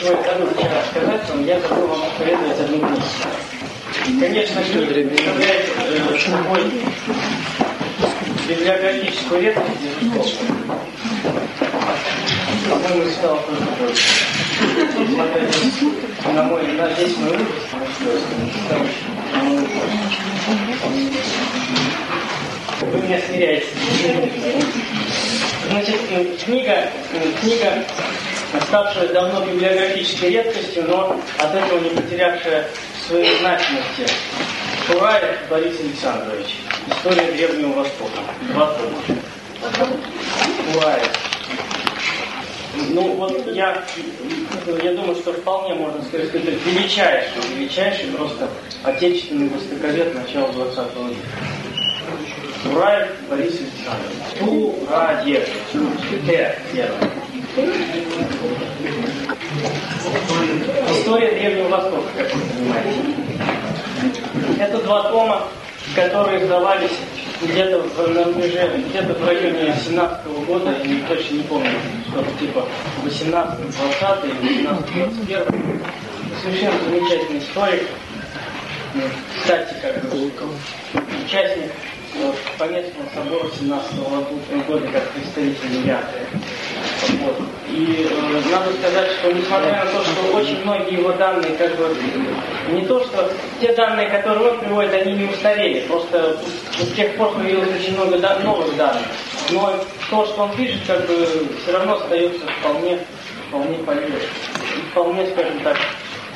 чего я забыл вчера сказать, но я забыл вам посоветовать одну книгу. Конечно, книга представляет э, собой библиографическую редкость, безусловно. По-моему, стало только на мой, на весь мой выпуск, вы меня смиряете. Значит, книга, книга, ставшая давно библиографической редкостью, но от этого не потерявшая своей значимости. Шураев Борис Александрович. История Древнего Востока. Два тома. Шураев. Ну вот я, я думаю, что вполне можно сказать, что это величайший, величайший просто отечественный востоковед начала 20 века. Тураев Борис Александрович. Тураев. Т. История Древнего Востока, как вы понимаете. Это два тома, которые издавались где-то в, рубеже, где-то в районе 17 -го года, я не, точно не помню, что-то типа 18-20 или 18-21. Совершенно замечательный историк. Кстати, как бы участник Поместного собора 17 -го года как представитель Яты. Вот. И э, надо сказать, что несмотря на то, что очень многие его данные, как бы, не то, что те данные, которые он приводит, они не устарели, просто с тех пор появилось очень много да, новых данных. Но то, что он пишет, как бы, все равно остается вполне, вполне полезным. Вполне, скажем так,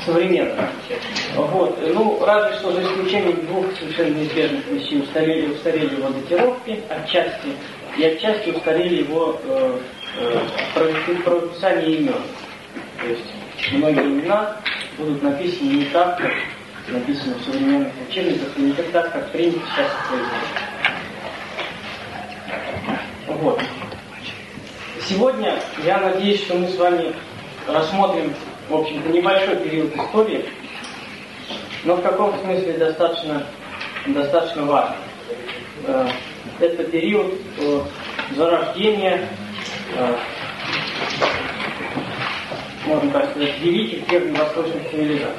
современно. Вот. Ну, разве что за исключением двух совершенно неизбежных вещей устарели, устарели его датировки отчасти, и отчасти устарели его э, э, правописание имен. То есть многие имена будут написаны не так, как написано в современных учебниках, и не так, как принято сейчас производить. Вот. Сегодня я надеюсь, что мы с вами рассмотрим в общем-то, небольшой период истории, но в каком смысле достаточно, достаточно важный. Э, это период э, зарождения, э, можно так сказать, великих древневосточных цивилизаций.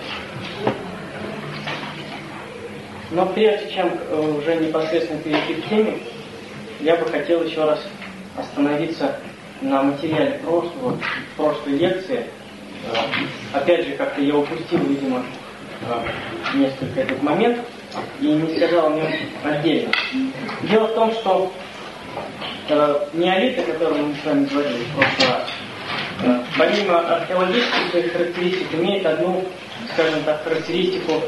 Но прежде чем уже непосредственно перейти к теме, я бы хотел еще раз остановиться на материале прошлого, прошлой лекции – опять же, как-то я упустил, видимо, э, несколько этот момент и не сказал о нем отдельно. Дело в том, что э, неолит, о котором мы с вами говорили в прошлый раз, помимо археологических своих характеристик, имеет одну, скажем так, характеристику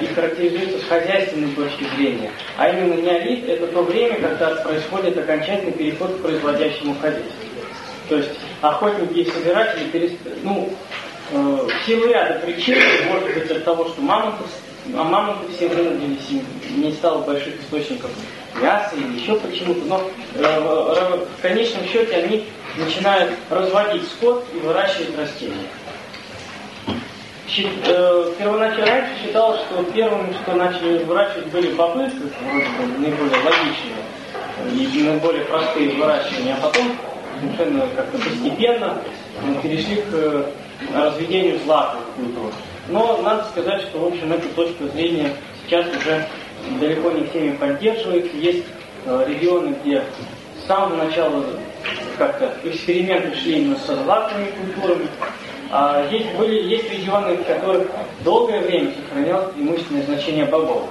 и характеризуется с хозяйственной точки зрения. А именно неолит – это то время, когда происходит окончательный переход к производящему хозяйству. То есть охотники и собиратели перест... ну, э, в силу ряда причин, может быть от того, что мамонты, а мамонты все вынудились, не стало больших источников мяса или еще почему-то, но э, в конечном счете они начинают разводить скот и выращивать растения. Э, первоначально раньше считалось, что первыми, что начали выращивать, были бобы, вроде бы наиболее логичные и наиболее простые выращивания, а потом совершенно как-то постепенно перешли к э, разведению злаковых культур. Но надо сказать, что, в общем, эта точка зрения сейчас уже далеко не всеми поддерживается. Есть э, регионы, где с самого начала как-то эксперименты шли именно со злаковыми культурами. А есть, были, есть регионы, в которых долгое время сохранялось преимущественное значение богов.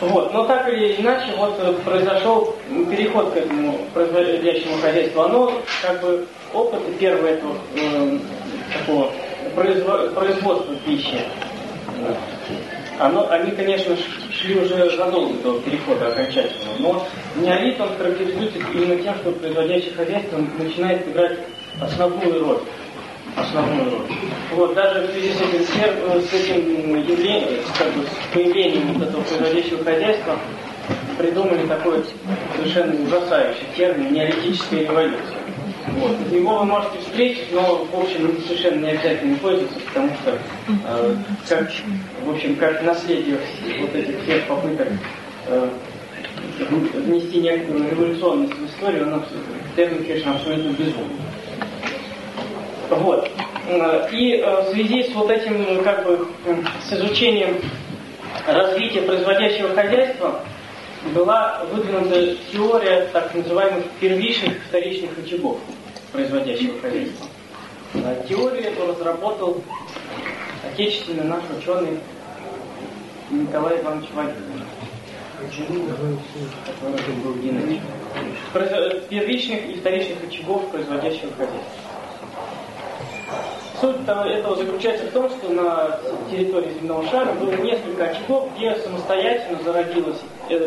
Вот. Но так или иначе, вот э, произошел переход к этому производящему хозяйству. Оно как бы опыт первого этого э, такого производства пищи. Оно, они, конечно, шли уже задолго до перехода окончательного, но неолит он характеризуется именно тем, что производящее хозяйство начинает играть основную роль основную роль. Вот, даже в связи с этим, с этим явлением, как бы, с появлением вот этого производящего хозяйства придумали такой совершенно ужасающий термин «неолитическая революция». Вот. Его вы можете встретить, но, в общем, совершенно не обязательно пользоваться, потому что, э, как, в общем, как наследие вот этих всех попыток э, внести некоторую революционность в историю, он термин, конечно, абсолютно безумный. Вот. Э, и э, в связи с вот этим, как бы, с изучением развития производящего хозяйства, была выдвинута теория так называемых первичных и вторичных очагов производящего хозяйства. Теорию эту разработал отечественный наш ученый Николай Иванович Вагин. Первичных и вторичных очагов производящего хозяйства. Суть этого заключается в том, что на территории земного шара было несколько очагов, где самостоятельно зародилось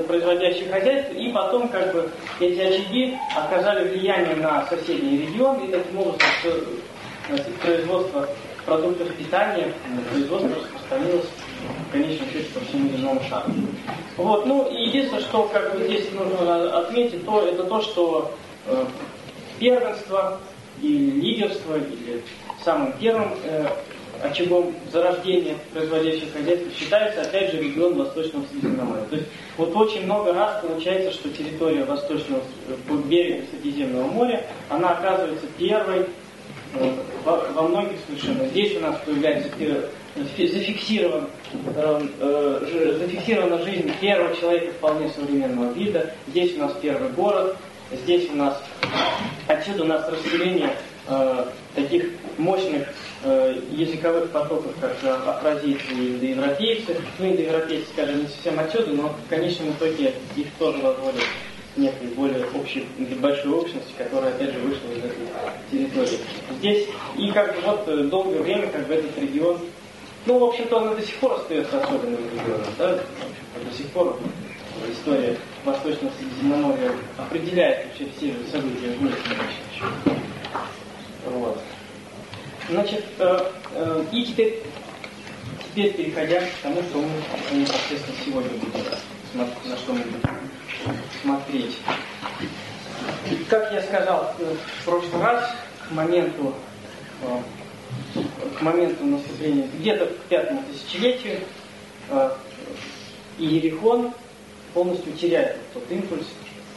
производящее хозяйство, и потом как бы эти очаги оказали влияние на соседний регион, и таким образом производство продуктов питания, производство распространилось в конечном счете по всему земному шару. Вот, ну и единственное, что как бы здесь нужно отметить, то это то, что э, первенство или лидерство, или самым первым э, очагом зарождения производящих хозяйств считается, опять же, регион Восточного Средиземноморья. То есть вот очень много раз получается, что территория Восточного э, берега Средиземного моря, она оказывается первой э, во, во многих совершенно. Здесь у нас появляется зафиксирован, э, э, зафиксирована жизнь первого человека вполне современного вида. Здесь у нас первый город, здесь у нас, отсюда у нас расселение э, таких мощных э, языковых потоков, как э, афрозиты и индоевропейцы. Ну, индоевропейцы, скажем, не совсем отсюда, но в конечном итоге их тоже возводят некой более общей, большой общности, которая опять же вышла из этой территории. Здесь и как бы вот э, долгое время как бы этот регион ну, в общем-то, он до сих пор остается особенным регионом, да? До сих пор история Восточного Средиземноморья определяет вообще все события в мире. Вот. Значит, э, э, и теперь, теперь переходя к тому, что мы непосредственно сегодня будем на что мы будем смотреть. Как я сказал э, в прошлый раз, к моменту к моменту наступления, где-то к пятому тысячелетию, Иерихон полностью теряет тот импульс,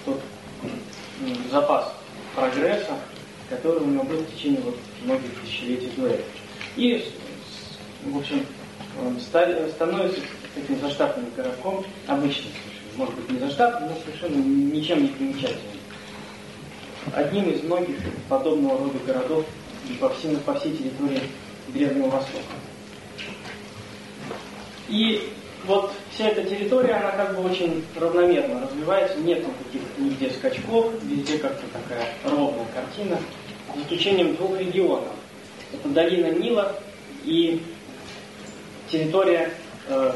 тот запас прогресса, который у него был в течение вот многих тысячелетий до этого. И, в общем, он становится таким заштатным городком, обычным совершенно, может быть не заштатным, но совершенно ничем не примечательным. Одним из многих подобного рода городов по, всей, по всей территории Древнего Востока. И вот вся эта территория, она как бы очень равномерно развивается, нет никаких нигде скачков, везде как-то такая ровная картина, за исключением двух регионов. Это долина Нила и территория э,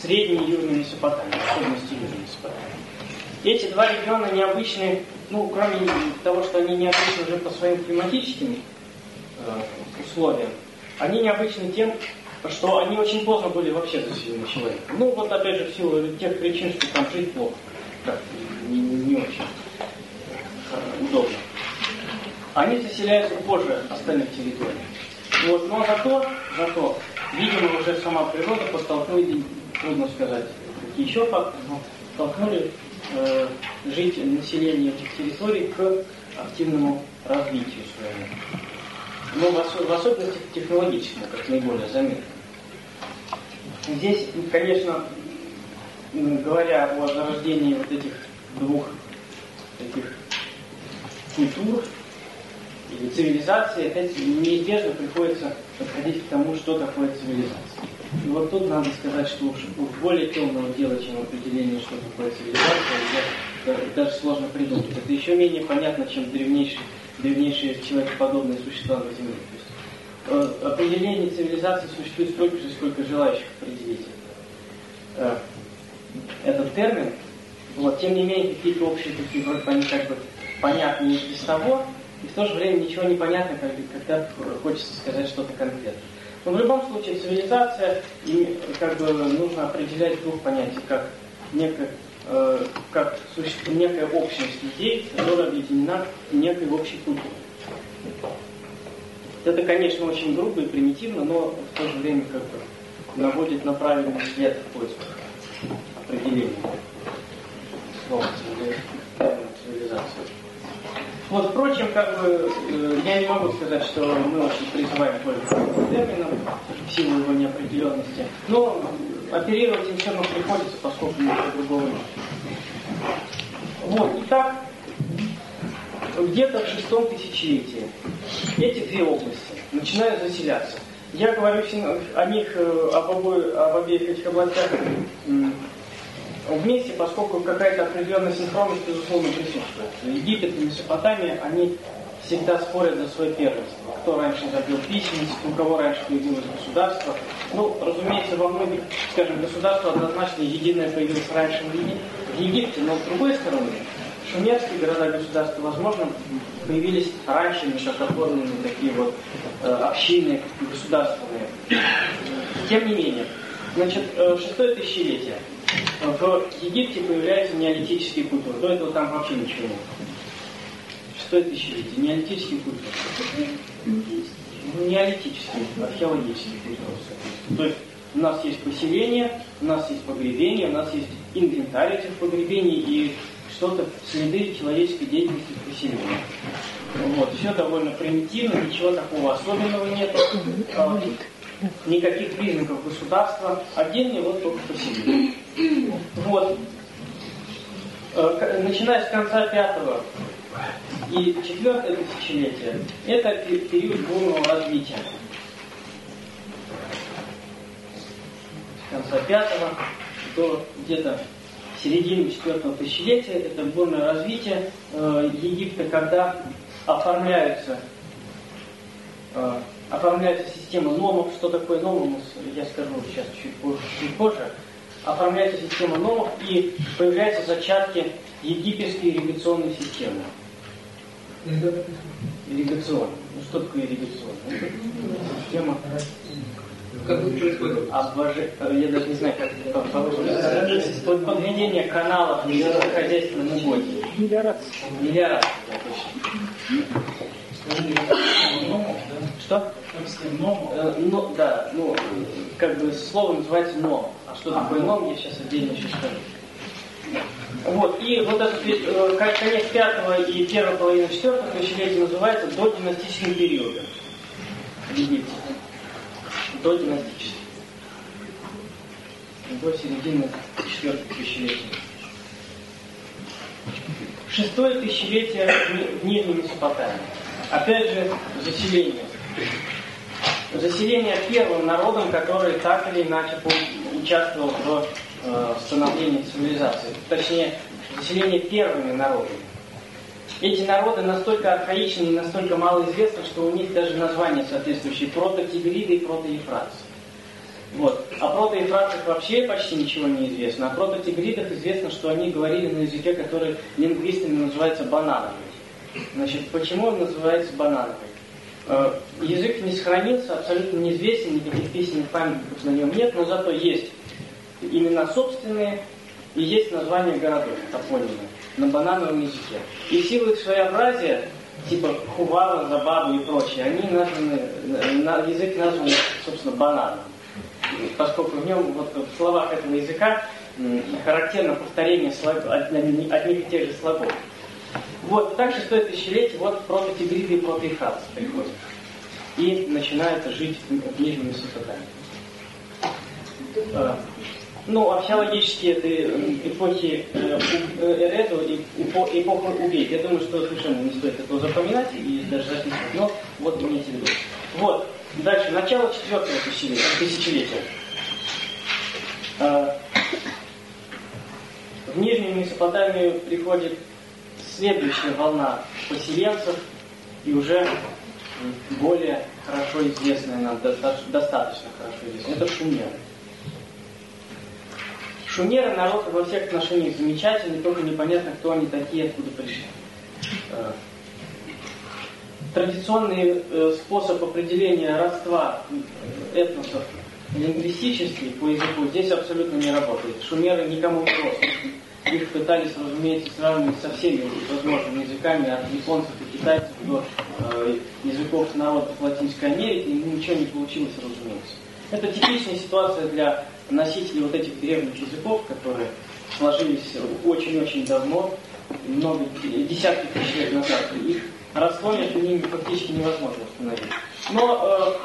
Средней и Южной Месопотамии, особенности Южной Месопотамии. Эти два региона необычны, ну, кроме того, что они необычны уже по своим климатическим э, условиям, они необычны тем, что они очень поздно были вообще заселены человеком. Ну, вот опять же, в силу тех причин, что там жить плохо, как не, не очень э, удобно. Они заселяются позже остальных территорий. Вот, но зато, зато, видимо, уже сама природа подтолкнули, трудно сказать, какие еще факторы, но толкнули э, жить население этих территорий к активному развитию своему. Но в, в особенности технологическому, как наиболее заметно. Здесь, конечно, говоря о зарождении вот этих двух таких культур или цивилизации, опять неизбежно приходится подходить к тому, что такое цивилизация. И вот тут надо сказать, что уж, уж более темного дела, чем определение, что такое цивилизация, даже сложно придумать. Это еще менее понятно, чем древнейшие, древнейшие человекоподобные существа на Земле. Э, определение цивилизации существует столько же, сколько желающих определить э, этот термин. Вот, тем не менее, какие-то общие такие вроде они как бы понятны из того, и в то же время ничего не понятно, когда хочется сказать что-то конкретное. Но в любом случае цивилизация, и как бы нужно определять двух понятий, как некая, э, как существует некая общность людей, которая объединена некой общей культурой. Это, конечно, очень грубо и примитивно, но в то же время как бы наводит на правильный след в поисках определения слова цивилизации. Вот, впрочем, как бы, э, я не могу сказать, что мы очень призываем пользоваться термином в силу его неопределенности, но оперировать им все равно приходится, поскольку ничего другого нет. Вот, итак, где-то в шестом тысячелетии эти две области начинают заселяться. Я говорю о них, э, об, обои, об обеих этих областях вместе, поскольку какая-то определенная синхронность, безусловно, присутствует. Египет и Месопотамия, они всегда спорят за свое первенство. Кто раньше забил письменность, у кого раньше появилось государство. Ну, разумеется, во многих, скажем, государство однозначно единое появилось раньше в Египте, но с другой стороны, шумерские города-государства, возможно, появились раньше, не такие вот э, общины государственные. Тем не менее, значит, э, шестое тысячелетие – в Египте появляются неолитические культуры. До этого там вообще ничего нет. Шестое тысячелетие. Неолитические культуры. Ну, неолитические, археологические культуры. То есть у нас есть поселение, у нас есть погребение, у нас есть инвентарь этих погребений и что-то, следы человеческой деятельности в поселении. Вот, все довольно примитивно, ничего такого особенного нет никаких признаков государства, отдельный вот только по себе. Вот. Э, начиная с конца пятого и четвертое тысячелетия, это период бурного развития. С конца пятого до где-то середины четвертого тысячелетия это бурное развитие э, Египта, когда оформляются э, оформляется система номов. Что такое номы, я скажу сейчас чуть позже. Чуть позже. Оформляется система номов и появляются зачатки египетской ирригационной системы. Ирригационная. Ну что такое ирригационная? Система как это происходит? Обвожи... Я даже не знаю, как это по-русски. Подведение каналов в хозяйственном угоде. Да, точно. Что? Но, но, да, ну, как бы слово называется но. А что такое ном, я сейчас отдельно еще скажу. Вот, и вот этот э, конец пятого и первая половина четвертого тысячелетия называется додинастическим периодом в Египте. Додинастический. До середины четвертого тысячелетия. Шестое тысячелетие в Нижней Месопотамии. Опять же, заселение заселение первым народом, который так или иначе участвовал в э, становлении цивилизации. Точнее, заселение первыми народами. Эти народы настолько архаичны и настолько мало известны, что у них даже названия соответствующие прототигриды и протоефратцы. Вот. А протоефрацах вообще почти ничего не известно. О прототигридах известно, что они говорили на языке, который лингвистами называется банановый. Значит, почему он называется банановый? Э, язык не сохранился, абсолютно неизвестен, никаких письменных памятников на нем нет, но зато есть имена собственные и есть названия городов, топонимы, на банановом языке. И в силу их своеобразия, типа Хувара, Забабу и прочее, они названы, на, язык назван, собственно, бананом. Поскольку в нем, вот в словах этого языка характерно повторение слог, одних и тех же слогов. Вот, так шестое тысячелетие, вот прототигриды и протоифрации приходят. И начинают жить в Нижнем Месопотамии. Ну, археологически это эпохи э, Эреду и эпоха Убейт. Я думаю, что совершенно не стоит этого запоминать и даже записывать, но вот имейте в виду. Вот, дальше, начало четвертого тысячелетия. А, в Нижнюю Месопотамию приходит следующая волна поселенцев и уже более хорошо известная нам, достаточно хорошо известная, это шумеры. Шумеры народ во всех отношениях замечательный, только непонятно, кто они такие, откуда пришли. Э, традиционный э, способ определения родства этносов лингвистический по языку здесь абсолютно не работает. Шумеры никому не просто. Их пытались, разумеется, сравнивать со всеми возможными языками, от японцев и китайцев до э, языков народов Латинской Америки, и ничего не получилось, разумеется. Это типичная ситуация для носителей вот этих древних языков, которые сложились очень-очень давно, много, десятки тысяч лет назад. Их между ними фактически невозможно установить. Но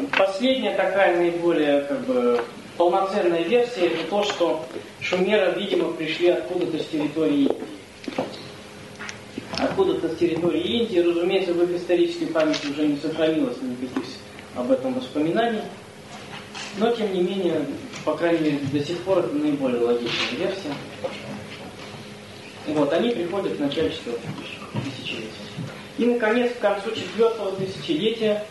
э, последняя такая наиболее как бы, полноценная версия это то, что шумеры, видимо, пришли откуда-то с территории откуда-то с территории Индии. Разумеется, в их исторической памяти уже не сохранилось никаких об этом воспоминаний. Но, тем не менее, по крайней мере, до сих пор это наиболее логичная версия. Вот, они приходят в начале 4 тысячелетия. И, наконец, к концу четвертого тысячелетия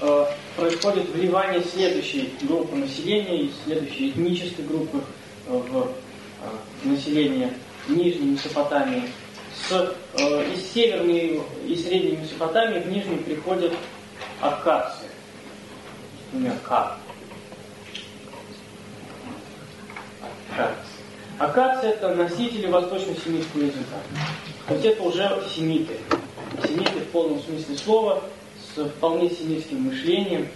э, происходит вливание следующей группы населения и следующей этнической группы э, в э, население Нижней Месопотамии. С, э, из Северной и Средней Месопотамии в Нижнюю приходят аккадцы. Имя К. Аккадцы это носители восточно-семитского языка. То есть это уже семиты. Семиты в полном смысле слова, с вполне семитским мышлением,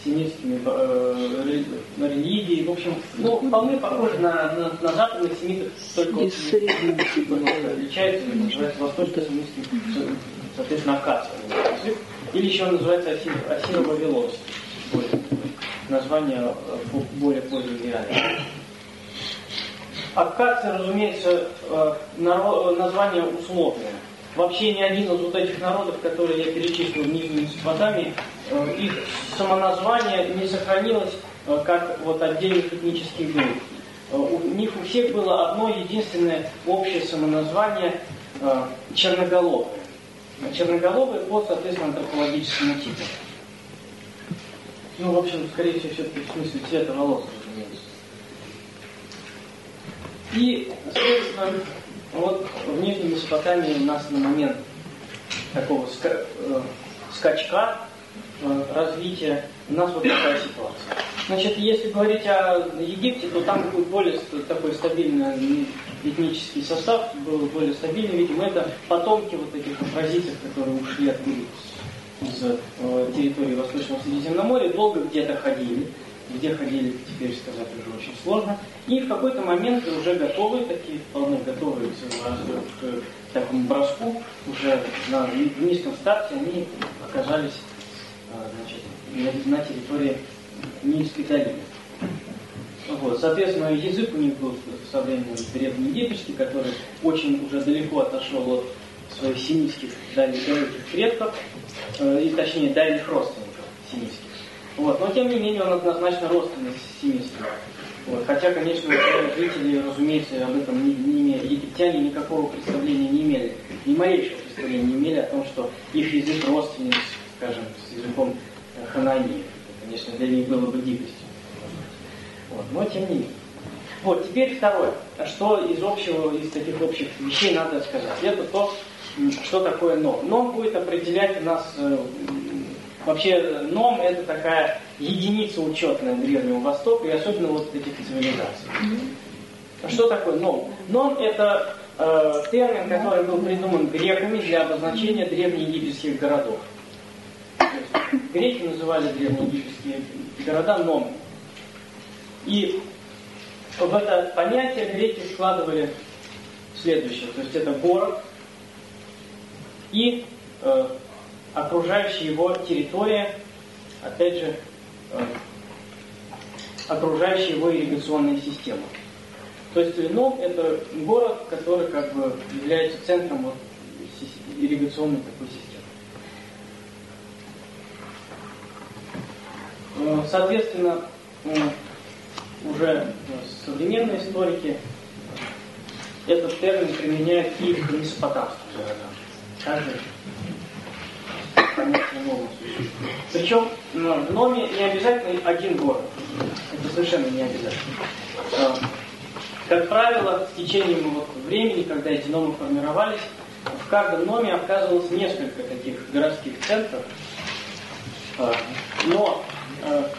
с семитскими э, религией. В общем, ну, вполне похожи на, на, на западных семитов, только вот, отличается, называется восточно-семитским, соответственно, язык. Или еще называется осино-вавилонский. Название э, более поздней реальности. Аккадцы, разумеется, э, название условное. Вообще ни один из вот этих народов, которые я перечислил в Нижней Месопотамии, э, их самоназвание не сохранилось э, как вот отдельных этнических групп. У них у всех было одно единственное общее самоназвание черноголовые. Черноголовые по, соответственно, антропологическому типу. Ну, в общем, скорее всего, все-таки в смысле цвета волос. И, соответственно, вот в Нижней Месопотамии у нас на момент такого ска э, скачка э, развития у нас вот такая ситуация. Значит, если говорить о Египте, то там будет более такой стабильный этнический состав, был более стабильный, видимо, это потомки вот этих оппозиций, которые ушли оттуда из э, территории Восточного Средиземноморья, долго где-то ходили, где ходили, теперь сказать уже очень сложно. И в какой-то момент уже готовы, такие вполне готовые к такому броску, уже на низком старте они оказались а, значит, на, территории Нильской долины. Вот. Соответственно, язык у них был со временем древнеегипетский, который очень уже далеко отошел от своих семитских дальних предков, э, и точнее дальних родственников семитских. Вот. Но тем не менее он однозначно родственный с семейством. Вот. Хотя, конечно, жители, разумеется, об этом не, не имели. Египтяне никакого представления не имели, ни малейшего представления не имели о том, что их язык родственен, скажем, с языком ханаи. Конечно, для них было бы дикостью. Вот. Но тем не менее. Вот, теперь второе. Что из общего, из таких общих вещей надо сказать? Это то, что такое ном. Ном будет определять нас э, Вообще ном это такая единица учетная Древнего Востока и особенно вот этих цивилизаций. Что такое ном? Ном это э, термин, который был придуман греками для обозначения древнеегипетских городов. Греки называли древнеегипетские города ном. И в это понятие греки складывали следующее. То есть это город и э, окружающая его территория, опять же, э, окружающая его ирригационная система. То есть Ильнов это город, который как бы является центром вот ирригационной такой системы. Э, соответственно, уже современные историки этот термин применяют и к месопотамским городам. Также понятие нового Причем в Номе не обязательно один город. Это совершенно не обязательно. А, как правило, в течение вот времени, когда эти номы формировались, в каждом номе оказывалось несколько таких городских центров. А, но а,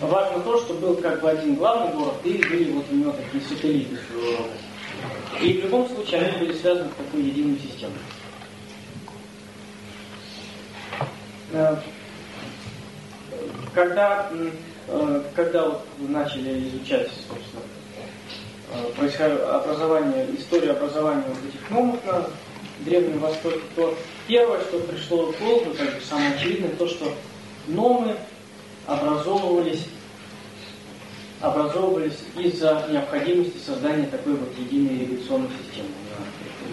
важно то, что был как бы один главный город, и были вот у него такие сателлиты И в любом случае они были связаны в такую единую систему. Э, когда, э, когда вот начали изучать, собственно, э, образования, историю образования вот этих номов на Древнем Востоке, то первое, что пришло в голову, как бы самое очевидное, то, что номы образовывались, образовывались из-за необходимости создания такой вот единой революционной системы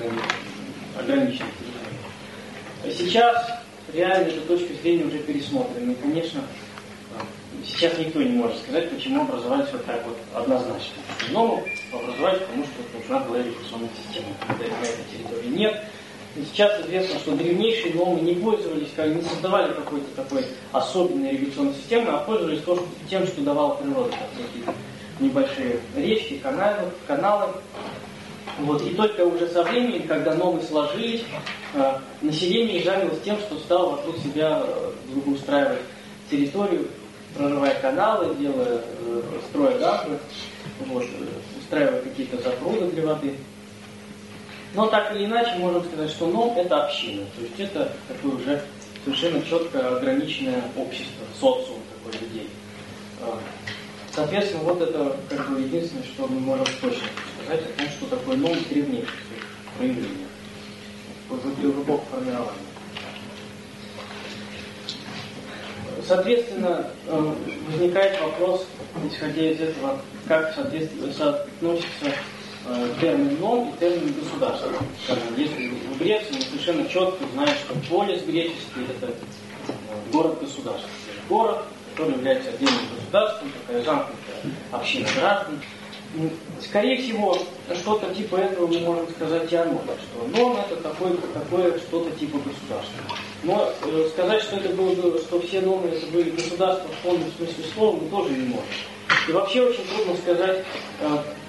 на, ограниченной. Сейчас реально эта точка зрения уже пересмотрена. И, конечно, сейчас никто не может сказать, почему образовались вот так вот однозначно. Но образовались, потому что нужна была революционная система. Когда на этой территории нет, Сейчас известно, что древнейшие номы не пользовались, как не создавали какой-то такой особенной революционной системы, а пользовались то, что, тем, что давала природа. Какие-то небольшие речки, каналы, каналы. Вот. И только уже со временем, когда номы сложились, э, население жалилось тем, что стало вокруг себя э, благоустраивать территорию, прорывая каналы, делая, э, строя дамбы, вот, устраивая какие-то запруды для воды. Но так или иначе можем сказать, что ном это община. То есть это такое уже совершенно четко ограниченное общество, социум такой людей. Соответственно, вот это как бы единственное, что мы можем точно сказать о том, что такое ном древнейшее проявление в эпоху формирования. Соответственно, э, возникает вопрос, исходя из этого, как соотносится Э, термин «ном» и термин «государство». Если в Греции мы совершенно четко знаем, что полис греческий – это э, город-государство. Город, который является отдельным государством, такая замкнутая община граждан. Скорее всего, что-то типа этого мы можем сказать и о ном, что ном это такое, такое что-то типа государства. Но э, сказать, что это было, что все номы это были государства в полном смысле слова, мы тоже не можем. И вообще очень трудно сказать,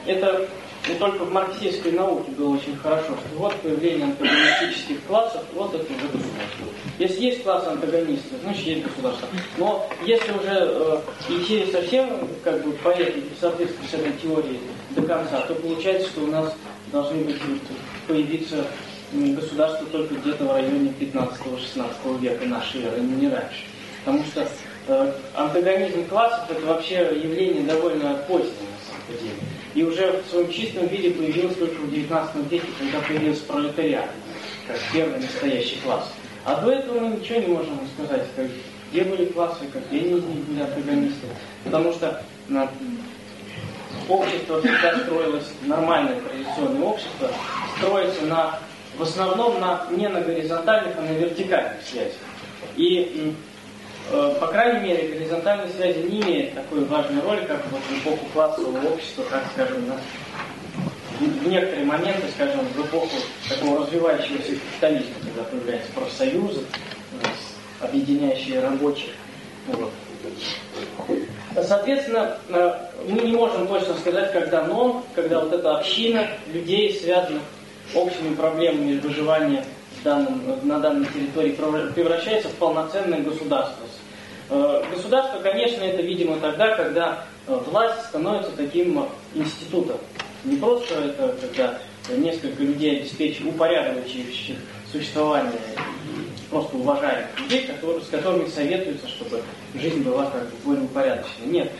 это и только в марксистской науке было очень хорошо, что вот появление антагонистических классов, вот это уже государство. Если есть класс антагонистов, значит есть государство. Но если уже э, идти совсем как бы по этой, в соответствии с этой теорией до конца, то получается, что у нас должны быть, появиться государства только где-то в районе 15-16 века нашей эры, не раньше. Потому что э, антагонизм классов это вообще явление довольно позднее на самом деле и уже в своем чистом виде появилась только в 19 веке, когда появился пролетариат, как первый настоящий класс. А до этого мы ничего не можем сказать, как, где были классы, какие из них были антагонисты. Потому что на, общество всегда строилось, нормальное традиционное общество, строится на, в основном на, не на горизонтальных, а на вертикальных связях. И по крайней мере, горизонтальные связи не имеют такой важной роли, как вот в эпоху классового общества, как, скажем, на, в некоторые моменты, скажем, в эпоху такого развивающегося капитализма, когда появляются профсоюзы, объединяющие рабочих. Вот. Соответственно, э, мы не можем точно сказать, когда но, когда вот эта община людей, связанных общими проблемами выживания данном, на данной территории, превращается в полноценное государство Э, государство, конечно, это видимо тогда, когда э, власть становится таким институтом. Не просто это когда несколько людей обеспечивают, упорядочивающих существование просто уважаемых людей, которые, с которыми советуются, чтобы жизнь была как бы более упорядочена. Нет.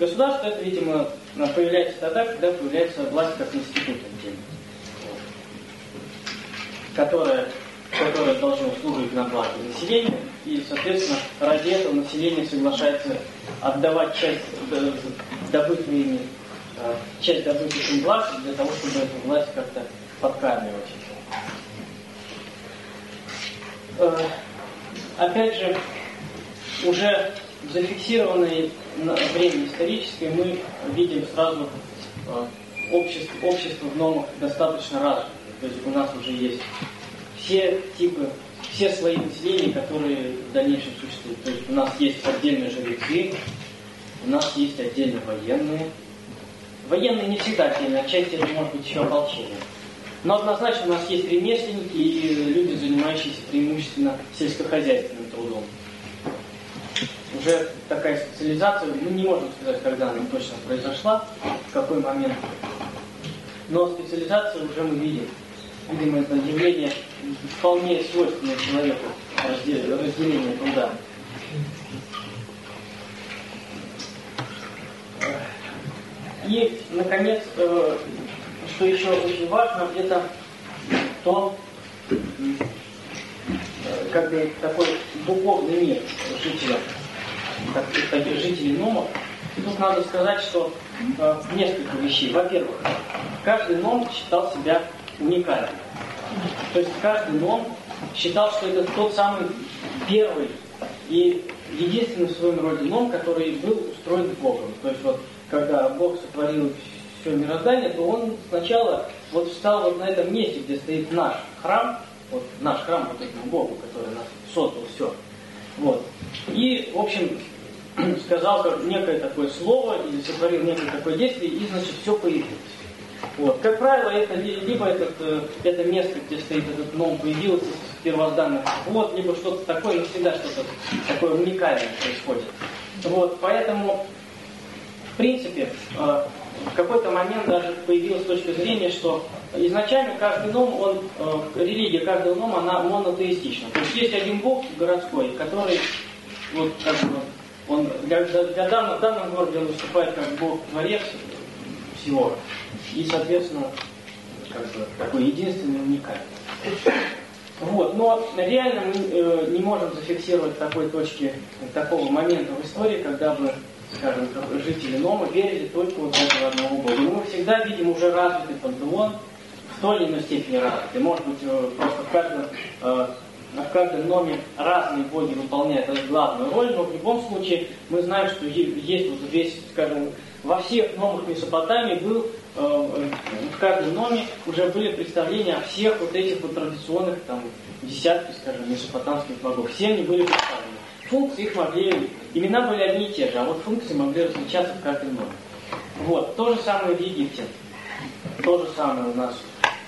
Государство это, видимо, появляется тогда, когда появляется власть как институт которая которое должно служить на благо населения, и, соответственно, ради этого население соглашается отдавать часть добытую ими, э, часть добытых им благ для того, чтобы эту власть как-то подкармливать. Э, опять же, уже зафиксированное время историческое мы видим сразу э, общество, общество в нормах достаточно развитое. То есть у нас уже есть все типы, все слои населения, которые в дальнейшем существуют. То есть у нас есть отдельные жрецы, у нас есть отдельно военные. Военные не всегда отдельно, отчасти это может быть еще ополчение. Но однозначно у нас есть ремесленники и люди, занимающиеся преимущественно сельскохозяйственным трудом. Уже такая специализация, мы не можем сказать, когда она точно произошла, в какой момент. Но специализацию уже мы видим. Видимо, это явление вполне свойственное человеку, разделение труда. И, наконец, э, что еще очень важно, это то, э, как бы такой духовный мир жителя, таких жителей Номов. Тут надо сказать, что э, несколько вещей. Во-первых, каждый Ном считал себя уникальным. То есть каждый Ном считал, что это тот самый первый и единственный в своем роде Ном, который был устроен Богом. То есть вот когда Бог сотворил все мироздание, то он сначала вот встал вот на этом месте, где стоит наш храм, вот наш храм вот этому Богу, который нас создал все. Вот. И, в общем, сказал как некое такое слово или сотворил некое такое действие, и, значит, все появилось. Вот. Как правило, это либо этот, э, это место, где стоит этот ном, появился с первозданных вот, либо что-то такое, но всегда что-то такое уникальное происходит. Вот. Поэтому, в принципе, э, в какой-то момент даже появилась точка зрения, что изначально каждый ном, он, э, религия каждого нома, она монотеистична. То есть есть один бог городской, который вот как бы он для, для, для данного, в данном городе он выступает как бог-творец всего. И, соответственно, как бы такой единственный уникальный. Вот. Но реально мы э, не можем зафиксировать такой точки, такого момента в истории, когда бы скажем, жители Нома верили только вот в этого одного Бога. Но мы всегда видим уже развитый пантеон, в той или иной степени развитый. Может быть, э, просто в каждом, э, в каждом Номе разные боги выполняют главную роль, но в любом случае мы знаем, что есть вот весь, скажем, во всех Номах Месопотамии был в каждом Номе уже были представления о всех вот этих вот традиционных там десятки, скажем, месопотамских богов. Все они были представлены функции их могли, имена были одни и те же, а вот функции могли различаться в каждой норме. Вот, то же самое в Египте. То же самое у нас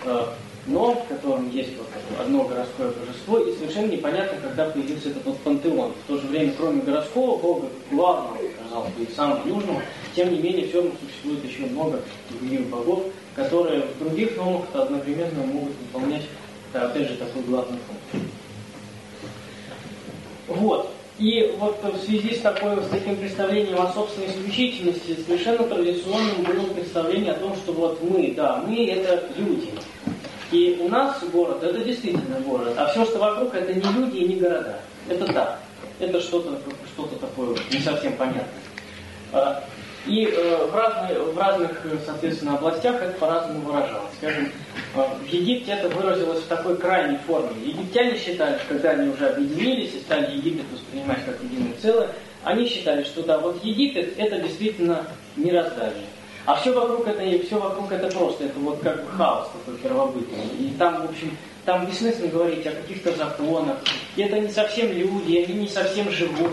э, Ном, в котором есть вот одно городское божество, и совершенно непонятно, когда появился этот вот пантеон. В то же время, кроме городского бога, главного, казалось бы, и самого южного, тем не менее, все равно существует еще много других богов, которые в других номах одновременно могут выполнять, да, опять же, такую главную функцию. Вот. И вот в связи с, такой, с таким представлением о собственной исключительности, совершенно традиционным было представление о том, что вот мы, да, мы это люди. И у нас город это действительно город, а все, что вокруг, это не люди и не города. Это так. Это что-то что такое не совсем понятное. И э, в, разные, в разных, соответственно, областях это по-разному выражалось. Скажем, э, в Египте это выразилось в такой крайней форме. Египтяне считали, что когда они уже объединились и стали Египет воспринимать как единое целое, они считали, что да, вот Египет это действительно мироздание. А все вокруг это все вокруг это просто, это вот как бы хаос такой первобытный. И там, в общем, там бессмысленно говорить о каких-то законах. И это не совсем люди, они не совсем живут.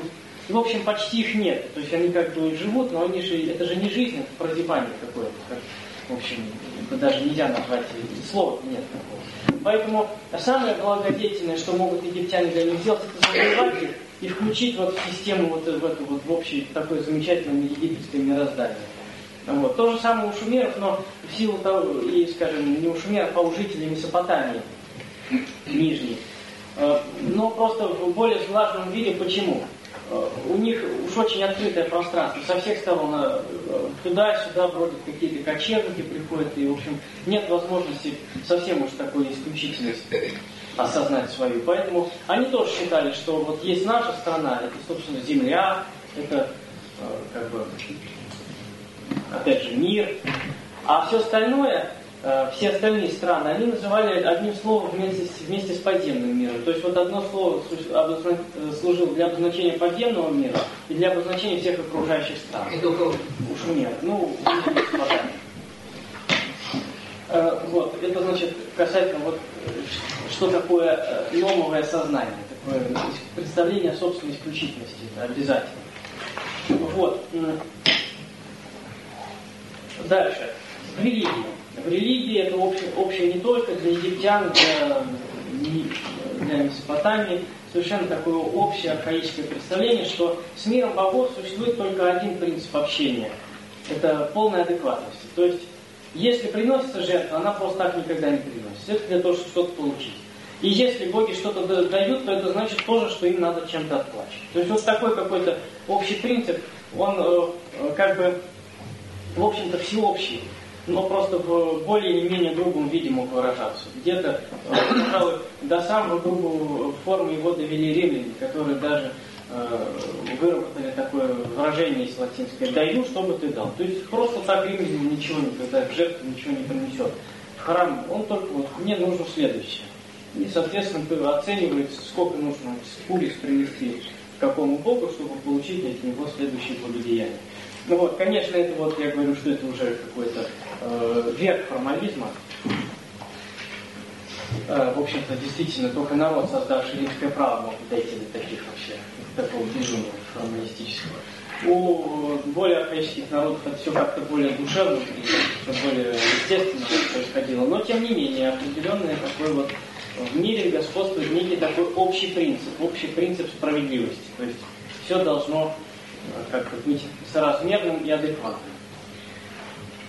И, в общем, почти их нет. То есть они как бы живут, но они же, это же не жизнь, это прозябание какое-то. Как, в общем, даже нельзя назвать, слова нет такого. Поэтому самое благодетельное, что могут египтяне для них сделать, это завоевать их и включить вот в систему, вот в эту вот в общее такое замечательное египетское мироздание. Вот. То же самое у шумеров, но в силу того, и, скажем, не у шумеров, а у жителей Месопотамии, нижней. Э, но просто в более влажном виде. Почему? У них уж очень открытое пространство. Со всех сторон э, туда-сюда бродят какие-то кочевники, приходят, и, в общем, нет возможности совсем уж такой исключительности осознать свою. Поэтому они тоже считали, что вот есть наша страна, это, собственно, земля, это, э, как бы, опять же, мир, а все остальное все остальные страны, они называли одним словом вместе с, вместе с подземным миром. То есть вот одно слово э, служило для обозначения подземного мира и для обозначения всех окружающих стран. Это у Шумер. Ну, э, вот, это значит касательно вот что такое новое сознание, такое представление о собственной исключительности, это обязательно. Вот. Дальше. Религия. В религии это общее, общее не только для египтян, для, для Месопотамии, совершенно такое общее архаическое представление, что с миром богов существует только один принцип общения. Это полная адекватность. То есть, если приносится жертва, она просто так никогда не приносится. Это для того, чтобы что-то получить. И если боги что-то дают, то это значит тоже, что им надо чем-то отплачивать. То есть вот такой какой-то общий принцип, он э, как бы в общем-то, всеобщий, но просто в более или менее грубом виде мог выражаться. Где-то, э, пожалуй, до самой грубой формы его довели римляне, которые даже э, выработали такое выражение из латинское «даю, чтобы ты дал». То есть просто так римлянин ничего никогда в жертву ничего не принесет. В храм он только вот мне нужно следующее. И, соответственно, оценивает, сколько нужно куриц принести какому богу, чтобы получить от него следующее благодеяние. Ну вот, конечно, это вот, я говорю, что это уже какой-то э, верх формализма. Э, в общем-то, действительно, только народ, создавший римское право, мог дойти до таких вообще, такого безумия формалистического. У более архаических народов это все как-то более душевно, все более естественно происходило. Но, тем не менее, определенный такой вот в мире господствует некий такой общий принцип, общий принцип справедливости. То есть все должно э, как-то быть соразмерным и адекватным.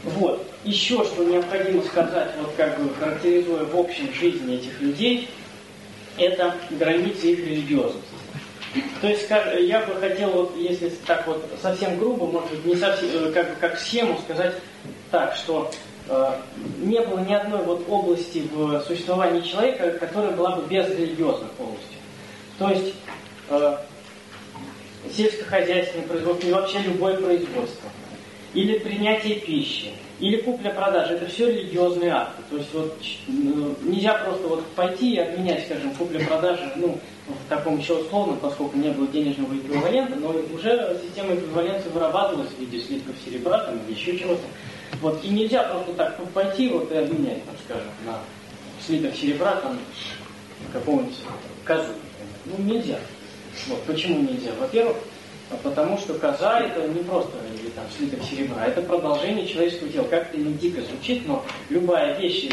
Вот. Еще что необходимо сказать, вот как бы характеризуя в общем жизни этих людей, это границы их религиозности. То есть я бы хотел, вот, если так вот совсем грубо, может быть, не совсем, э, как, как схему сказать так, что Э, не было ни одной вот области в существовании человека, которая была бы безрелигиозна полностью. То есть э, сельскохозяйственное производство и вообще любое производство, или принятие пищи, или купля-продажа, это все религиозные акты. То есть вот ну, нельзя просто вот пойти и обменять, скажем, купля-продажи, ну, в таком еще условном, поскольку не было денежного эквивалента, но уже система эквиваленции вырабатывалась в виде слитков серебра там, или еще чего-то. Вот, и нельзя просто так пойти вот и обменять, там, скажем, на слиток серебра там какого-нибудь козу. Ну, нельзя. Вот, почему нельзя? Во-первых, потому что коза это не просто или, там, слиток серебра, это продолжение человеческого тела. Как-то не дико звучит, но любая вещь,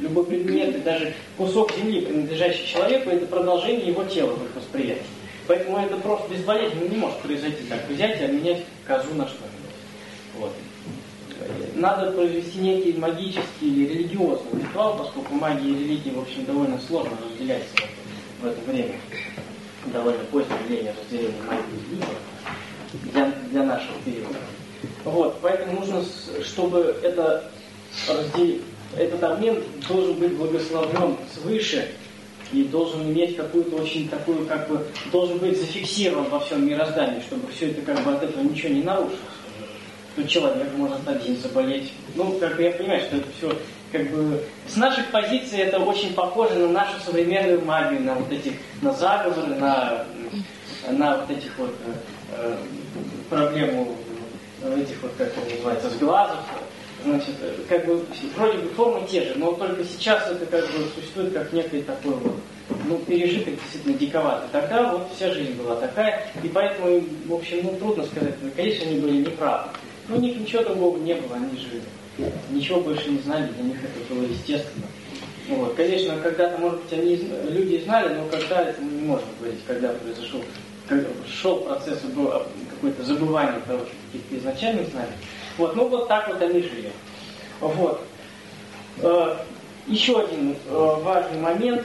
любой предмет, даже кусок земли, принадлежащий человеку, это продолжение его тела в их восприятии. Поэтому это просто безболезненно не может произойти так. Взять и обменять козу на что-нибудь. Вот надо произвести некий магический или религиозный ритуал, поскольку магия и религия, в общем, довольно сложно разделяется в это время. Довольно позднее время разделения и религии для, для нашего периода. Вот, поэтому нужно, чтобы это этот обмен должен быть благословлен свыше и должен иметь какую-то очень такую, как бы, должен быть зафиксирован во всем мироздании, чтобы все это как бы от этого ничего не нарушилось что человек может один заболеть. Ну, как бы я понимаю, что это все как бы с нашей позиции это очень похоже на нашу современную магию, на вот эти, на заговоры, на, на вот этих вот э, проблему этих вот, как это называется, сглазов. Значит, как бы вроде бы формы те же, но только сейчас это как бы существует как некий такой вот, ну, пережиток действительно диковатый. Тогда вот вся жизнь была такая, и поэтому, в общем, ну, трудно сказать, конечно, они были неправы. Ну, у них ничего другого не было, они же ничего больше не знали, для них это было естественно. Вот. Конечно, когда-то, может быть, они, люди знали, но когда это мы не можем говорить, когда произошел, шел процесс какое-то забывание того, что каких-то изначальных знаний. Вот, ну вот так вот они жили. Вот. Э, еще один э, важный момент,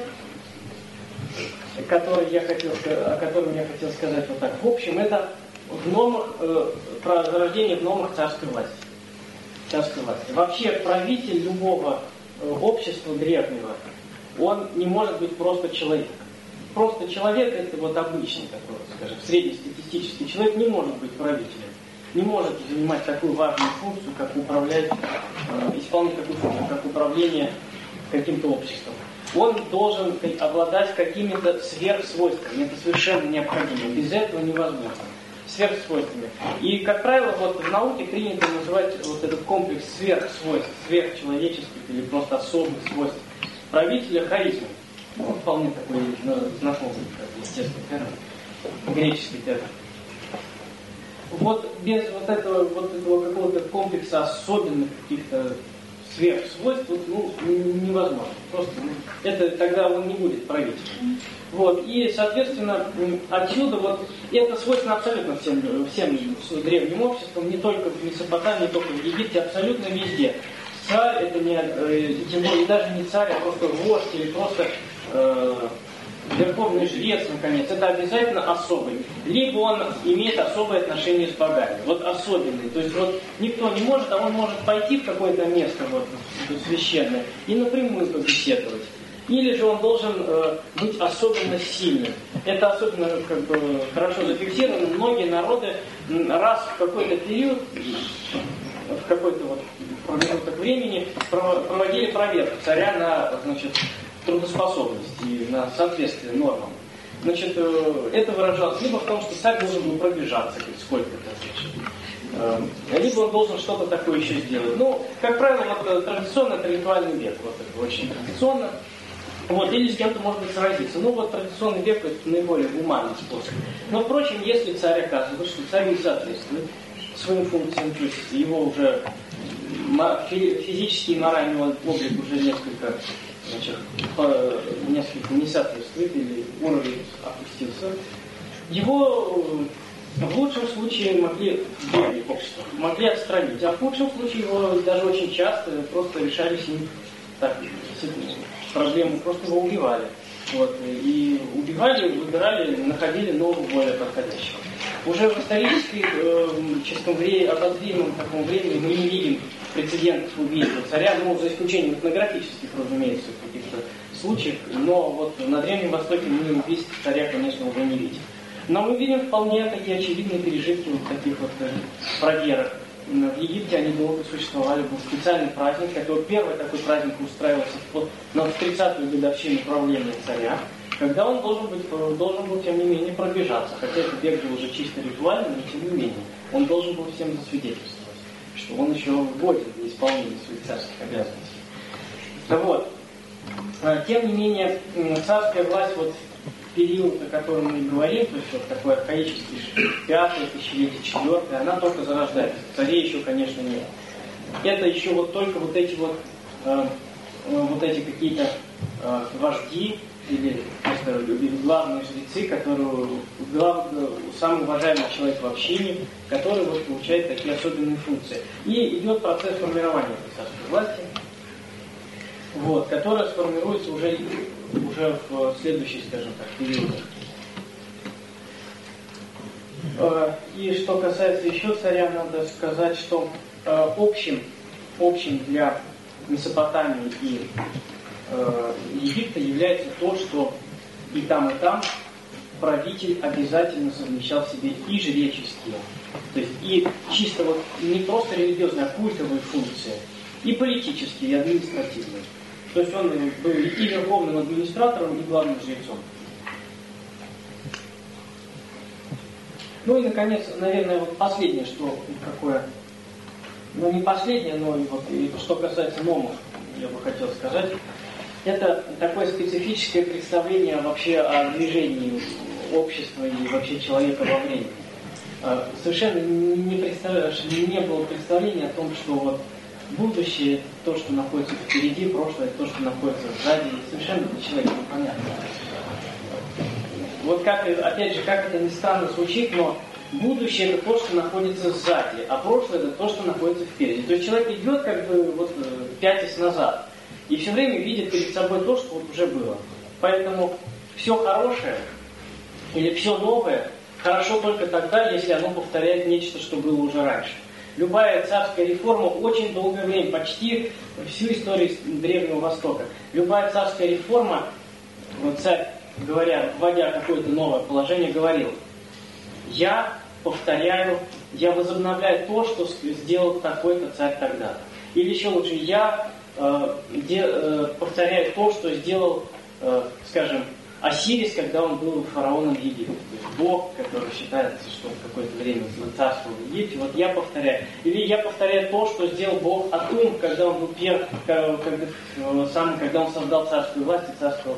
который я хотел, о котором я хотел сказать вот так. В общем, это в нормах, э, про зарождение в нормах царской власти. Царской власти. Вообще правитель любого э, общества древнего, он не может быть просто человек. Просто человек это вот обычный такой, скажем, среднестатистический человек не может быть правителем. Не может занимать такую важную функцию, как управлять, э, исполнять такую функцию, как управление каким-то обществом. Он должен обладать какими-то сверхсвойствами. Это совершенно необходимо. Без этого невозможно сверхсвойствами. И, как правило, вот в науке принято называть вот этот комплекс сверхсвойств, сверхчеловеческих или просто особых свойств правителя харизмой. Ну, вполне такой знакомый, естественно, термин, греческий термин. Вот без вот этого, вот этого какого-то комплекса особенных каких-то сверхсвойств ну, невозможно. Просто ну, это тогда он не будет правителем. Вот. И, соответственно, отсюда вот это свойственно абсолютно всем, всем древним обществам, не только в Месопотамии, не только в Египте, абсолютно везде. Царь это не, э, тем более даже не царь, а просто вождь или просто э, верховный жрец, наконец, это обязательно особый. Либо он имеет особое отношение с богами. Вот особенный. То есть вот никто не может, а он может пойти в какое-то место вот, священное и напрямую побеседовать. Или же он должен э, быть особенно сильным. Это особенно как бы, хорошо зафиксировано. Многие народы раз в какой-то период, в какой-то вот промежуток времени проводили проверку царя на значит, трудоспособность и на соответствие нормам. Значит, э, это выражалось либо в том, что царь должен был пробежаться сколько-то, значит, э, либо он должен что-то такое еще сделать. Ну, как правило, вот, э, традиционно это ритуальный век, вот это очень традиционно. Вот, или с кем-то, может быть, сразиться. Ну, вот традиционный век это наиболее гуманный способ. Но, впрочем, если царь оказывает, что царь не соответствует своим функциям, то есть его уже физический и моральный облик уже несколько значит, несколько не соответствует или уровень опустился, его в лучшем случае могли общество, могли отстранить, а в худшем случае его даже очень часто просто решали с ним так, проблему, просто его убивали. Вот, и убивали, выбирали, находили нового, более подходящего. Уже в исторической, э, честном времени, обозримом таком времени мы не видим прецедентов убийства царя, ну, за исключением этнографических, разумеется, каких-то случаев, но вот на Древнем Востоке мы убийств царя, конечно, уже не видим. Но мы видим вполне такие очевидные пережитки вот таких вот э, проверок. В Египте они долго существовали, был специальный праздник, который первый такой праздник устраивался вот, на 30-ю годовщину правления царя, когда он должен, быть, э, должен был, тем не менее, пробежаться, хотя это бег был уже чисто ритуальный, но тем не менее, он должен был всем засвидетельствовать что он еще годен для исполнения своих царских обязанностей. Вот. А, тем не менее, царская власть вот период, о котором мы говорим, то есть вот такой архаический пятый, тысячелетие четвертое, она только зарождается. Царей еще, конечно, нет. Это еще вот только вот эти вот, э, вот эти какие-то э, вожди, или просто главные жрецы, которые глав, самый уважаемый человек в общине, который вот получает такие особенные функции. И идет процесс формирования царской власти, вот, которая сформируется уже, уже в следующий, скажем так, период. Э, и что касается еще царя, надо сказать, что э, общим, общим для Месопотамии и э, Египта является то, что и там, и там правитель обязательно совмещал в себе и жреческие, то есть и чисто вот не просто религиозные, а культовые функции, и политические, и административные. То есть он был и верховным администратором, и главным жрецом. Ну и, наконец, наверное, вот последнее, что какое, ну не последнее, но вот, и что касается номов, я бы хотел сказать, это такое специфическое представление вообще о движении общества и вообще человека во времени. А, совершенно не, представляешь, не было представления о том, что вот будущее, то, что находится впереди, прошлое, то, что находится сзади, совершенно для человека непонятно. Вот как, опять же, как это ни странно звучит, но будущее это то, что находится сзади, а прошлое это то, что находится впереди. То есть человек идет как бы вот э, пятясь назад и все время видит перед собой то, что вот уже было. Поэтому все хорошее или все новое хорошо только тогда, если оно повторяет нечто, что было уже раньше. Любая царская реформа очень долгое время, почти всю историю Древнего Востока, любая царская реформа, вот царь, говоря, вводя какое-то новое положение, говорил, я повторяю, я возобновляю то, что сделал такой-то царь тогда. Или еще лучше, я где, э, повторяет то, что сделал, э, скажем, Осирис, когда он был фараоном Египта. То есть Бог, который считается, что в какое-то время царствовал в Египте. Вот я повторяю. Или я повторяю то, что сделал Бог Атум, когда он был первым, когда, сам, когда он создал царскую власть и царствовал,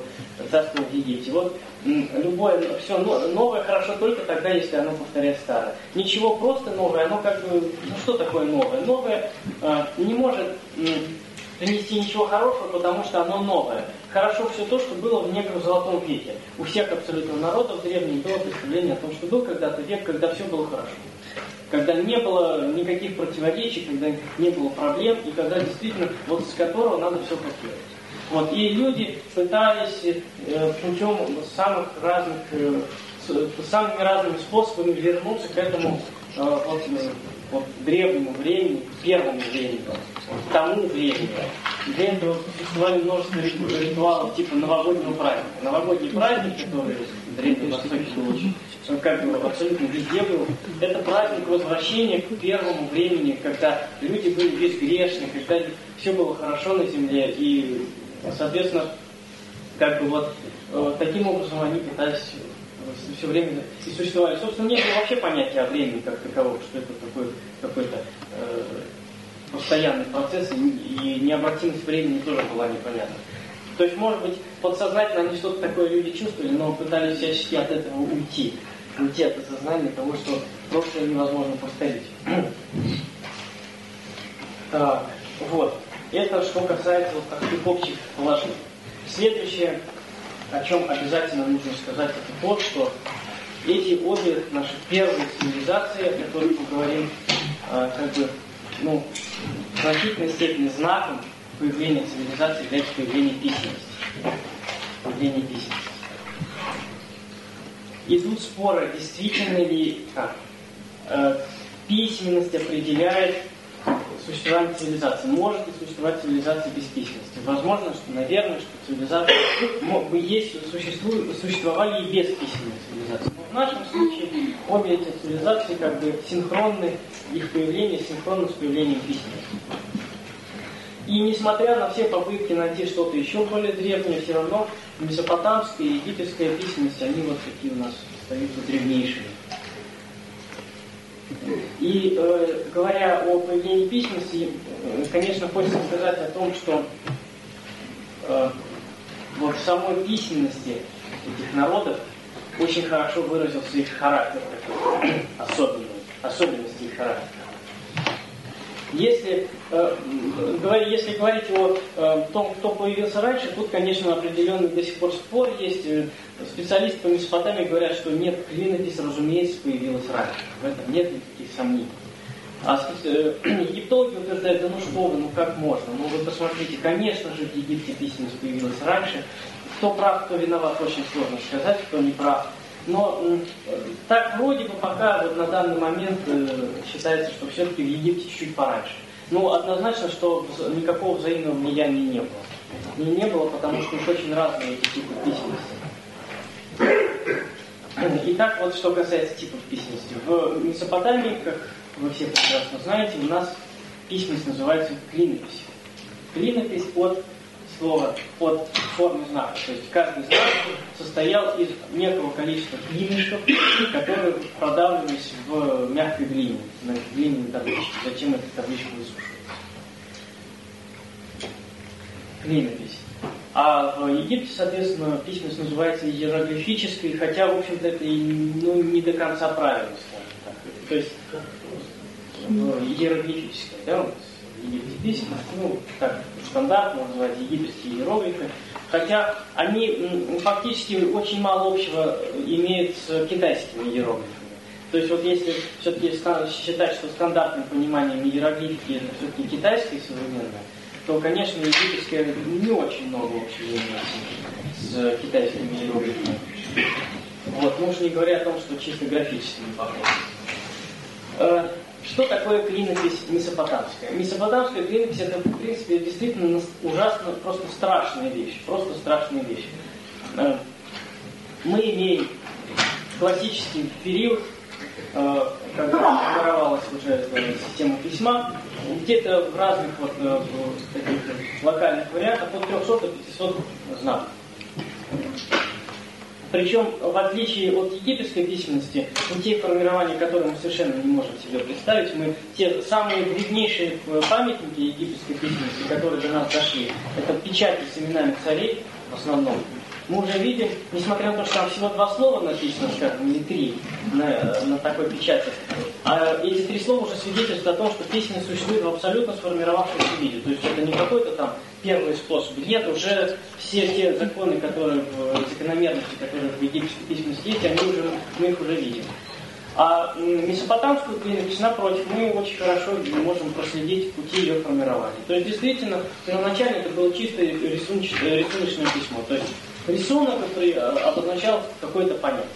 царствовал в Египте. Вот любое, все новое хорошо только тогда, если оно повторяет старое. Ничего просто новое, оно как бы, ну что такое новое? Новое э, не может принести ничего хорошего, потому что оно новое. Хорошо все то, что было в неком золотом веке. У всех абсолютно народов древних было представление о том, что был когда-то век, когда все было хорошо. Когда не было никаких противоречий, когда не было проблем, и когда действительно вот с которого надо все покинуть. Вот, и люди пытались э, путем самых разных, э, самыми разными способами вернуться к этому э, вот, э, вот, древнему времени, первому времени, тому времени. Для существовали множество ритуалов типа новогоднего праздника. Новогодний праздник, который в Древнем Востоке был как бы абсолютно везде был, это праздник возвращения к первому времени, когда люди были безгрешны, когда все было хорошо на земле, и, соответственно, как бы вот э, таким образом они пытались все время и существовали. Собственно, нет вообще понятия о времени как такового, что это такой какой-то э, постоянный процесс, и необратимость времени тоже была непонятна. То есть, может быть, подсознательно они что-то такое люди чувствовали, но пытались всячески от этого уйти. Уйти от осознания того, что прошлое невозможно повторить. Так, вот. Это что касается вот таких общих положений. Следующее, о чем обязательно нужно сказать, это то, что эти обе наши первые цивилизации, о которых мы говорим, э, как бы ну, в значительной степени знаком появления цивилизации является появление письменности. Появление письменности. Идут споры, действительно ли как, э, письменность определяет существование цивилизации. Может ли существовать цивилизация без письменности? Возможно, что, наверное, что цивилизация мог бы есть, существовали и без письменной цивилизации. В нашем случае обе эти цивилизации как бы синхронны, их появление синхронно с появлением письменности. И несмотря на все попытки найти что-то еще более древнее, все равно месопотамская и египетская письменность, они вот такие у нас остаются древнейшими. И э, говоря о появлении письменности, э, конечно, хочется сказать о том, что э, вот в самой письменности этих народов очень хорошо выразился их характер особенности их характера. Если, э, если говорить о э, том, кто появился раньше, тут, конечно, определенный до сих пор спор есть. Э, специалисты по Месопотамии говорят, что нет, клинопись, разумеется, появилась раньше. В этом нет никаких сомнений. А э, египтологи утверждают, да ну что вы, ну как можно? Ну вы посмотрите, конечно же, в Египте письменность появилась раньше. Кто прав, кто виноват, очень сложно сказать, кто не прав. Но так вроде бы пока вот на данный момент э, считается, что все-таки в Египте чуть-чуть пораньше. Ну, однозначно, что никакого взаимного влияния не было. И не было, потому что их очень разные эти типы письменности. Итак, вот что касается типов письменности. В Месопотамии, как вы все прекрасно знаете, у нас письменность называется клинопись. Клинопись от слова от формы знака. То есть каждый знак состоял из некого количества клинышков, которые продавливались в мягкой глине, на глиняной табличке. Зачем эта табличка высушивается? Клинопись. А в Египте, соответственно, письменность называется иероглифической, хотя, в общем-то, это ну, не до конца правильно, скажем так. То есть, ну, иероглифическая, да, Египте письма, ну, так стандартно называть египетские иероглифы, хотя они фактически очень мало общего имеют с китайскими иероглифами. То есть вот если все-таки считать, что стандартным пониманием иероглифики это все-таки китайское современное, то, конечно, египетское не очень много общего имеет с китайскими иероглифами. Вот, ну уж не говоря о том, что чисто графически не похоже. Э, что такое клинопись месопотамская? Месопотамская клинопись это, в принципе, действительно ужасно, просто страшная вещь. Просто страшная вещь. Э, мы имеем классический период, э, когда формировалась уже система письма, где-то в разных вот э, таких локальных вариантах от 300 до 500 знаков. Причем, в отличие от египетской письменности, те формирования, которые мы совершенно не можем себе представить, мы те самые древнейшие э, памятники египетской письменности, которые до нас дошли, это печати с именами царей в основном, мы уже видим, несмотря на то, что там всего два слова написано, скажем, не три, на, на такой печати, а эти три слова уже свидетельствуют о том, что песня существует в абсолютно сформировавшемся виде. То есть это не какой-то там первый способ. Нет, уже все те законы, которые в закономерности, которые в египетской письменности есть, они уже, мы их уже видим. А месопотамскую клинопись, напротив, мы очень хорошо можем проследить пути ее формирования. То есть, действительно, первоначально это было чисто рисуночное, письмо. То есть, рисунок, который э, обозначал какое-то понятие.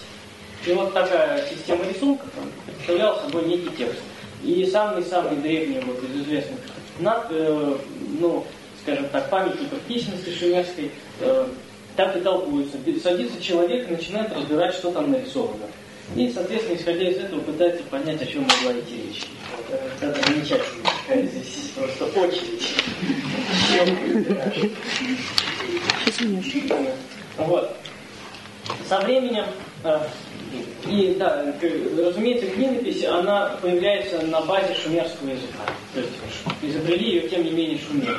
И вот такая система рисунков представляла собой некий текст. И самый-самый древний вот, из известных над, э, ну, скажем так, памятников письменности шумерской э, так и толкуются. Садится человек и начинает разбирать, что там нарисовано. И, соответственно, исходя из этого, пытается понять, о чем могла идти речь. Это замечательно. Здесь просто очередь. Вот. Со временем, э, и да, разумеется, клинопись, она появляется на базе шумерского языка. То есть изобрели ее, тем не менее, шумеры.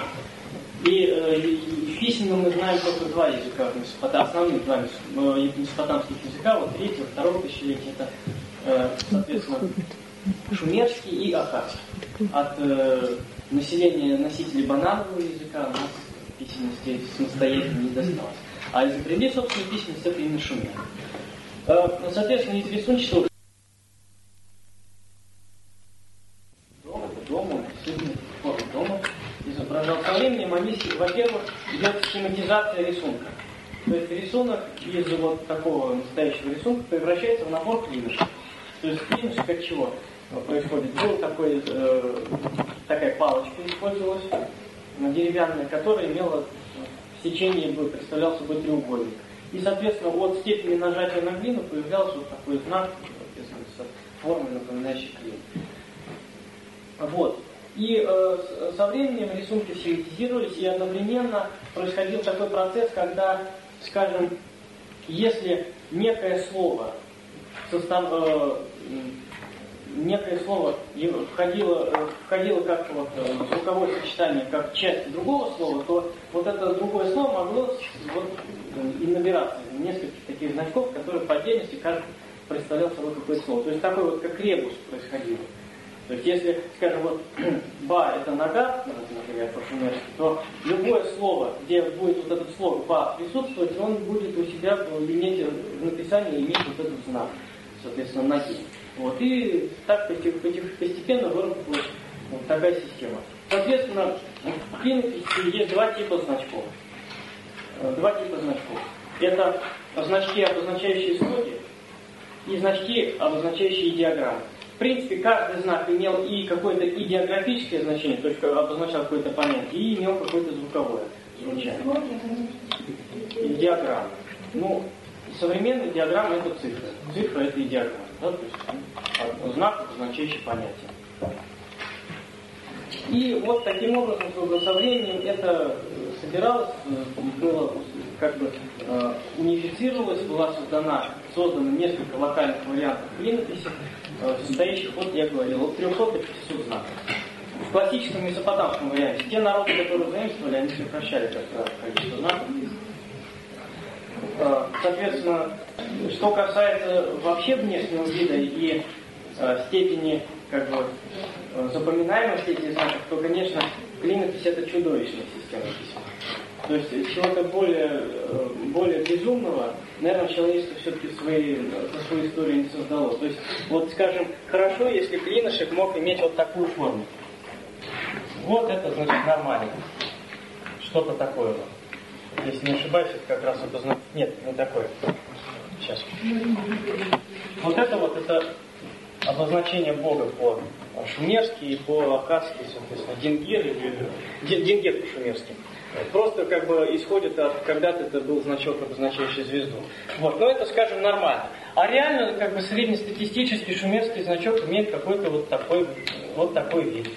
И э, в письменном мы знаем только два языка, основных два месопотамских языка, вот третьего, второго тысячелетия, это, э, соответственно, шумерский и ахарский. От э, населения носителей бананового языка у нас письменности самостоятельно не досталось. А изобрели, собственно, письменность это именно шумер. Э, соответственно, из рисунчатого со временем они, во-первых, идет схематизация рисунка. То есть рисунок из вот такого настоящего рисунка превращается в набор клинышек. То есть клинышек от чего происходит? Был такой, э, такая палочка использовалась, деревянная, которая имела в сечении бы представлял собой треугольник. И, соответственно, от степени нажатия на глину появлялся вот такой знак, с формой, напоминающей клин. Вот. И э, со временем рисунки синтезировались, и одновременно происходил такой процесс, когда, скажем, если некое слово, состав, э, некое слово входило, э, входило как вот, э, звуковое сочетание, как часть другого слова, то вот это другое слово могло вот, и набираться несколько таких значков, которые по отдельности каждый представлял собой какое-то слово. То есть такой вот как ребус происходило. То есть если, скажем, вот ба это нога, например, по-шумерски, то любое слово, где будет вот этот слово ба присутствовать, он будет у себя иметь в написании иметь вот этот знак, соответственно, ноги. Вот, и так постепенно выработалась вот такая система. Соответственно, в клинописи есть два типа значков. Э, два типа значков. Это значки, обозначающие слоги, и значки, обозначающие диаграммы принципе, каждый знак имел и какое-то идеографическое значение, то есть обозначал какое-то понятие, и имел какое-то звуковое звучание. И диаграмма. Ну, современная диаграмма это цифры. Цифра это идеограмма. Да? То есть знак, обозначающий понятие. И вот таким образом со временем это собиралось, было как бы э, унифицировалось, была создана, создано несколько локальных вариантов клинописи, Э, состоящих, вот я говорил, от 300 до 500 знаков. В классическом месопотамском варианте те народы, которые заимствовали, они сокращали как раз количество знаков. Э, соответственно, что касается вообще внешнего вида и э, степени как бы, запоминаемости этих знаков, то, конечно, клинопись это чудовищная система письма. То есть чего-то более, более безумного, наверное, человечество все-таки свои, свою историю не создало. То есть, вот скажем, хорошо, если клинышек мог иметь вот такую форму. Вот это значит нормально. Что-то такое. Если не ошибаюсь, это как раз обозначает... Нет, не такое. Сейчас. Вот это вот, это обозначение Бога по шумерски и по акадски, соответственно, Дингир или Дингир по-шумерски. Просто как бы исходит от, когда-то это был значок, обозначающий звезду. Вот, но это, скажем, нормально. А реально, как бы среднестатистический шумерский значок имеет какой-то вот такой, вот такой вид.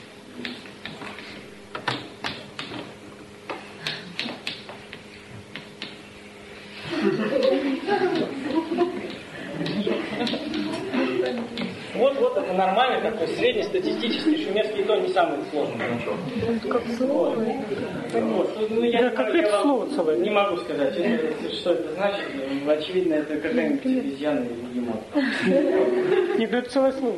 Вот, вот это нормальный такой среднестатистический шумерский тон, не самый сложный. Как слово. Вот. Ну, я, да, как это слово целое? Не могу сказать, что это значит. Очевидно, это какая-нибудь обезьяна или егемон. Не говорит целое слово.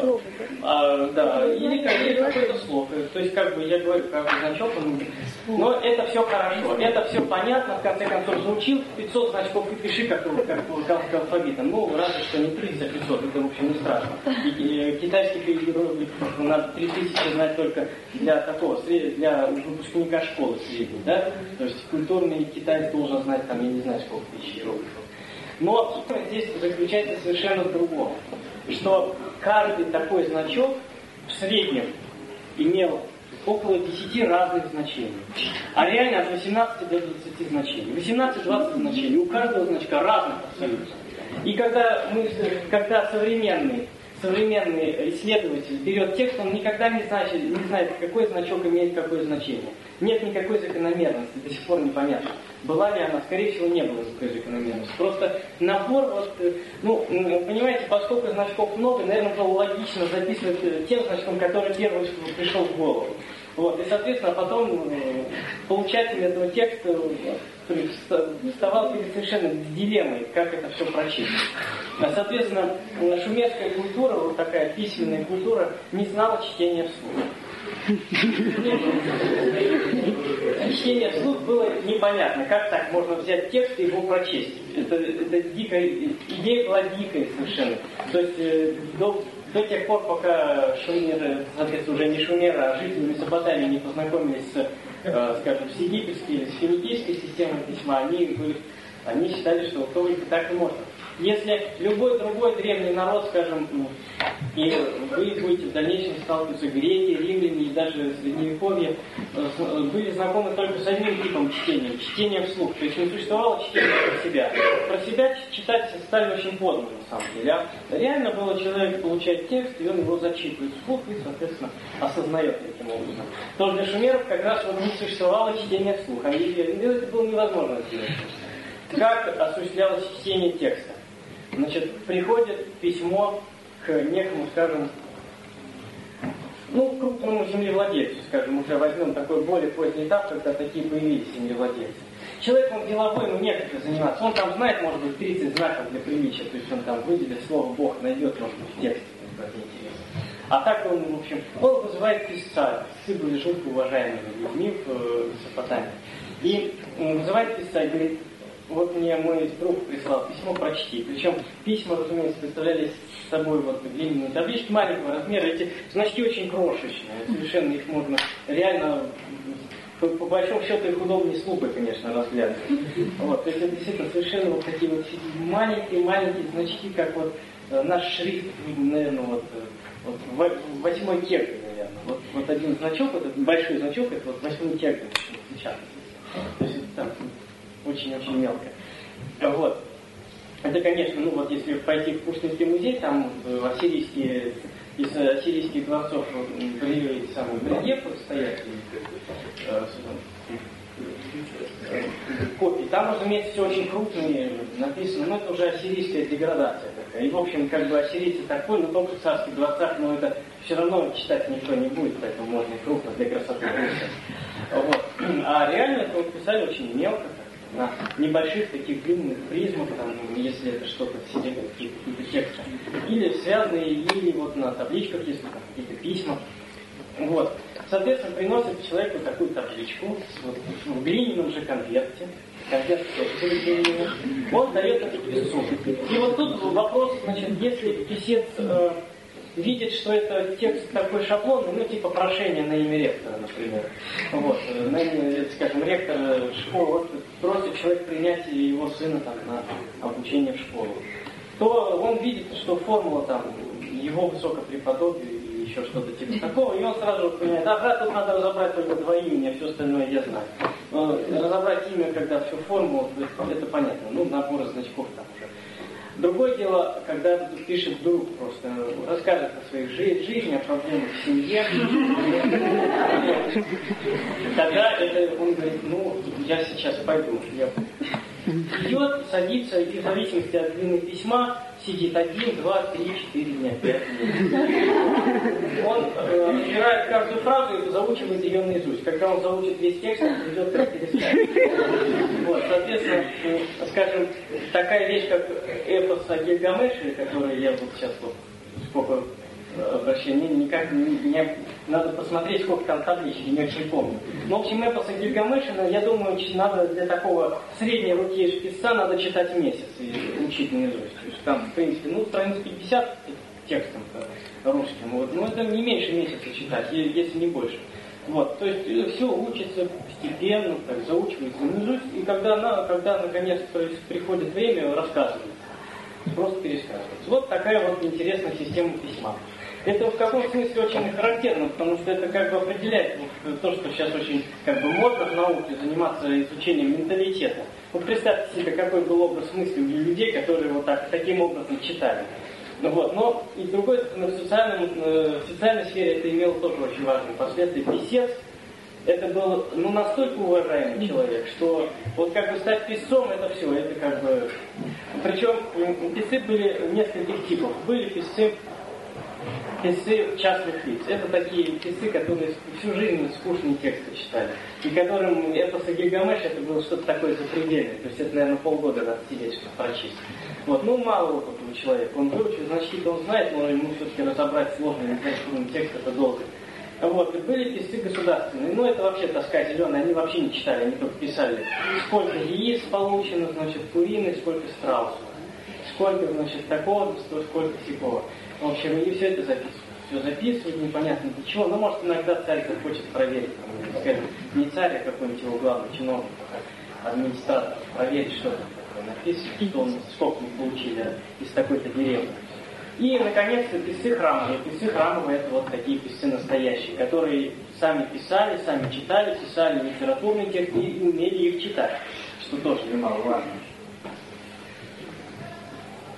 Слово, а, да, или какой-то слог. То есть, как бы я говорю, как значок, он... но это все хорошо, это все понятно, в конце концов, заучил 500 значков и пиши, как, как, алфавитом. Ну, разве что не 30, а 500, это, в общем, не страшно. И, и, китайский иероглиф надо 3000 знать только для такого, для выпускника школы средней, да? То есть, культурный китаец должен знать, там, я не знаю, сколько тысяч иероглифов. Но здесь заключается совершенно в другом что каждый такой значок в среднем имел около 10 разных значений. А реально от 18 до 20 значений. 18-20 значений. У каждого значка разных абсолютно. И когда, мы, когда современный современный исследователь берет текст, он никогда не, значит, не знает, какой значок имеет какое значение. Нет никакой закономерности, до сих пор непонятно. Была ли она? Скорее всего, не было такой закономерности. Просто набор, вот, э, ну, понимаете, поскольку значков много, наверное, было логично записывать э, тем значком, который первый пришел в голову. Вот, и, соответственно, потом э, получатель этого текста вставал перед совершенно дилеммой, как это все прочесть. А, соответственно, шумерская культура, вот такая письменная культура, не знала чтения вслух. Чтение вслух было непонятно, как так можно взять текст и его прочесть. Это, это дикая, идея была дикая совершенно. То есть э, до, до тех пор, пока шумеры, соответственно, уже не шумеры, а жители Месопотамии не познакомились с, э, скажем, с египетской или с финикийской системой письма, они, они считали, что только так и можно. Если любой другой древний народ, скажем, ну, и вы будете в дальнейшем сталкиваться, греки, римляне и даже средневековье, э, э, были знакомы только с одним типом чтения, чтение вслух. То есть не существовало чтения про себя. Про себя читать стали очень поздно, на самом деле. А реально было человек получает текст, и он его зачитывает вслух и, соответственно, осознает таким образом. То для шумеров как раз вот не существовало чтения вслух. А это было невозможно сделать. Как осуществлялось чтение текста? Значит, приходит письмо к некому, скажем, ну, крупному землевладельцу, скажем, уже возьмем такой более поздний этап, когда такие появились землевладельцы. Человек, он деловой, ему некогда заниматься. Он там знает, может быть, 30 знаков для приличия, то есть он там выделит слово Бог, найдет, может быть, в тексте, это интересно. А так он, в общем, он вызывает писца. Писцы были жутко уважаемыми людьми в э, Месопотамии. И вызывает писца и говорит, вот мне мой друг прислал письмо, прочти. Причем письма, разумеется, представляли собой вот длинные таблички маленького размера. Эти значки очень крошечные, совершенно их можно реально по, по большому счету их удобнее с лупой, конечно, разглядывать. Вот, то есть это действительно совершенно вот такие вот маленькие-маленькие значки, как вот э, наш шрифт, наверное, вот, э, вот восьмой текст, наверное. Вот, вот один значок, вот этот большой значок, это вот восьмой сейчас. То есть это там очень-очень мелко. Вот. Это, конечно, ну вот если пойти в Пушкинский музей, там э, ассирийские, из ассирийских дворцов были эти самые барельефы стоят, э, копии. Там, разумеется, все очень крупные написано, но это уже ассирийская деградация такая. И, в общем, как бы ассирийцы такой, но только в царских дворцах, но это все равно читать никто не будет, поэтому можно и крупно для красоты. Вот. А реально это писали очень мелко, на небольших таких длинных призмах, там, если это что-то в себе, какие-то тексты, или связанные, или вот на табличках, если там какие-то письма. Вот. Соответственно, приносит человеку такую табличку вот, в глиняном же конверте, конверт он дает это писцу. И вот тут вопрос, значит, если писец э, видит, что это текст такой шаблонный, ну, типа прошение на имя ректора, например. Вот, э, на имя, скажем, ректора школы, вот, просит человек принять его сына там, на обучение в школу, то он видит, что формула там его высокопреподобие или еще что-то типа такого, и он сразу понимает, ага, тут надо разобрать только два имени, а все остальное я знаю. Но разобрать имя, когда всю формулу, это понятно, ну, набор значков там. Другое дело, когда пишет друг просто, расскажет о своей жи- жизни, о проблемах в семье. Тогда это он говорит, ну, я сейчас пойду. Я... Идет, садится, и в зависимости от длины письма, сидит один, два, три, четыре дня, пять Он э, разбирает каждую фразу и заучивает ее наизусть. Когда он заучит весь текст, он придет как. Вот, соответственно, э, скажем, такая вещь, как эпос о Гильгамеше, который я вот сейчас вот сколько обращение, никак не, не, надо посмотреть, сколько там табличек, не очень помню. Но, в общем, эпоса Гильгамешина, я думаю, надо для такого средней руки писца надо читать месяц и учить наизусть. То есть там, в принципе, ну, страниц 50 текстом русским, вот, но это не меньше месяца читать, если не больше. Вот, то есть э, все учится постепенно, так, заучивается наизусть, и когда, она, когда наконец то есть, приходит время, рассказывает. Просто пересказывается. Вот такая вот интересная система письма. Это в каком смысле очень характерно, потому что это как бы определяет вот, то, что сейчас очень как бы модно в науке заниматься изучением менталитета. Вот представьте себе, какой был образ мысли у людей, которые вот так, таким образом читали. Ну вот, но и другой стороны, в, социальном, э, в социальной сфере это имело тоже очень важные последствия. Писец, это был ну, настолько уважаемый человек, что вот как бы стать писцом, это все, это как бы... Причем писцы были нескольких типов. Были писцы писцы частных лиц. Это такие писцы, которые всю жизнь скучные тексты читали. И которым эпосы Гильгамеш это было что-то такое запредельное. То есть это, наверное, полгода надо сидеть, чтобы прочесть. Вот, ну, мало опыта у человека. Он выучил, значит, он знает, но ему все-таки разобрать знать, что текст это долго. Вот, и были писцы государственные. Ну, это вообще тоска зеленая, они вообще не читали, они только писали, сколько яиц получено, значит, куриных, сколько страусов. Сколько, значит, такого, сколько сякого. В общем, и все это записывают. Все записывают, непонятно для чего. Ну, может, иногда царь захочет проверить, там, скажем, не царь, а какой-нибудь его главный чиновник, администратор, проверить, что там написано, что он, сколько мы получили из такой-то деревни. И, наконец-то, писцы храмовые. Писцы храмовые – это вот такие писцы настоящие, которые сами писали, сами читали, писали литературные тексты и умели их читать, что тоже немаловажно.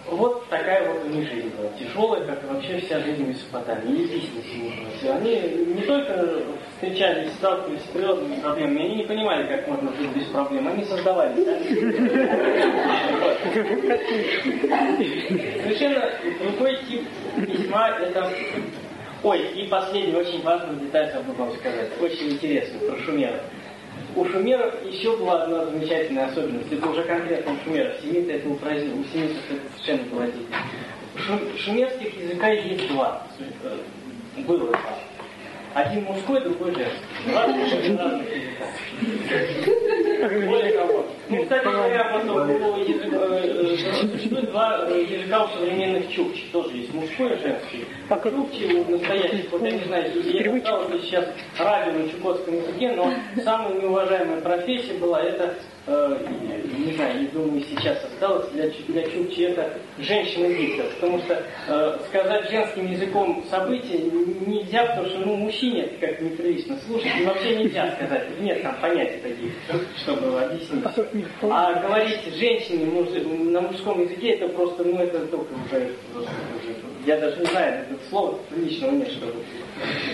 Вот такая вот у них жизнь была. Тяжелая, как вообще вся жизнь Месопотамии. И личности Они не только встречались, сталкивались с природными проблемами, они не понимали, как можно жить без проблем. Они создавали. Совершенно другой тип письма это Ой, и последний очень важный деталь забыл вам сказать. Очень интересно про шумеров. У шумеров еще была одна замечательная особенность. Это уже конкретно у шумеров. Семиты это упразднили. У семитов это совершенно поразительно. Шумерских языка есть два. Э, было два. Один мужской, другой женский. Два совершенно разных языка. Более того, ну, кстати говоря, потом было существует два языка у современных чукчи. Тоже есть мужской и женский. Чукчи у настоящих, вот я не знаю, я осталось ли сейчас радио на чукотском языке, но самая неуважаемая профессия была это э, не знаю, не думаю, сейчас осталось для, для Чукчи это женщина-диктор, потому что э, сказать женским языком события нельзя, потому что ну, мужчине это как неприлично слушать, и вообще нельзя сказать, нет там понятий таких, чтобы объяснить. А говорить женщине на мужском языке, это просто, ну это только уже, уже я даже не знаю, это слово приличного нет, чтобы...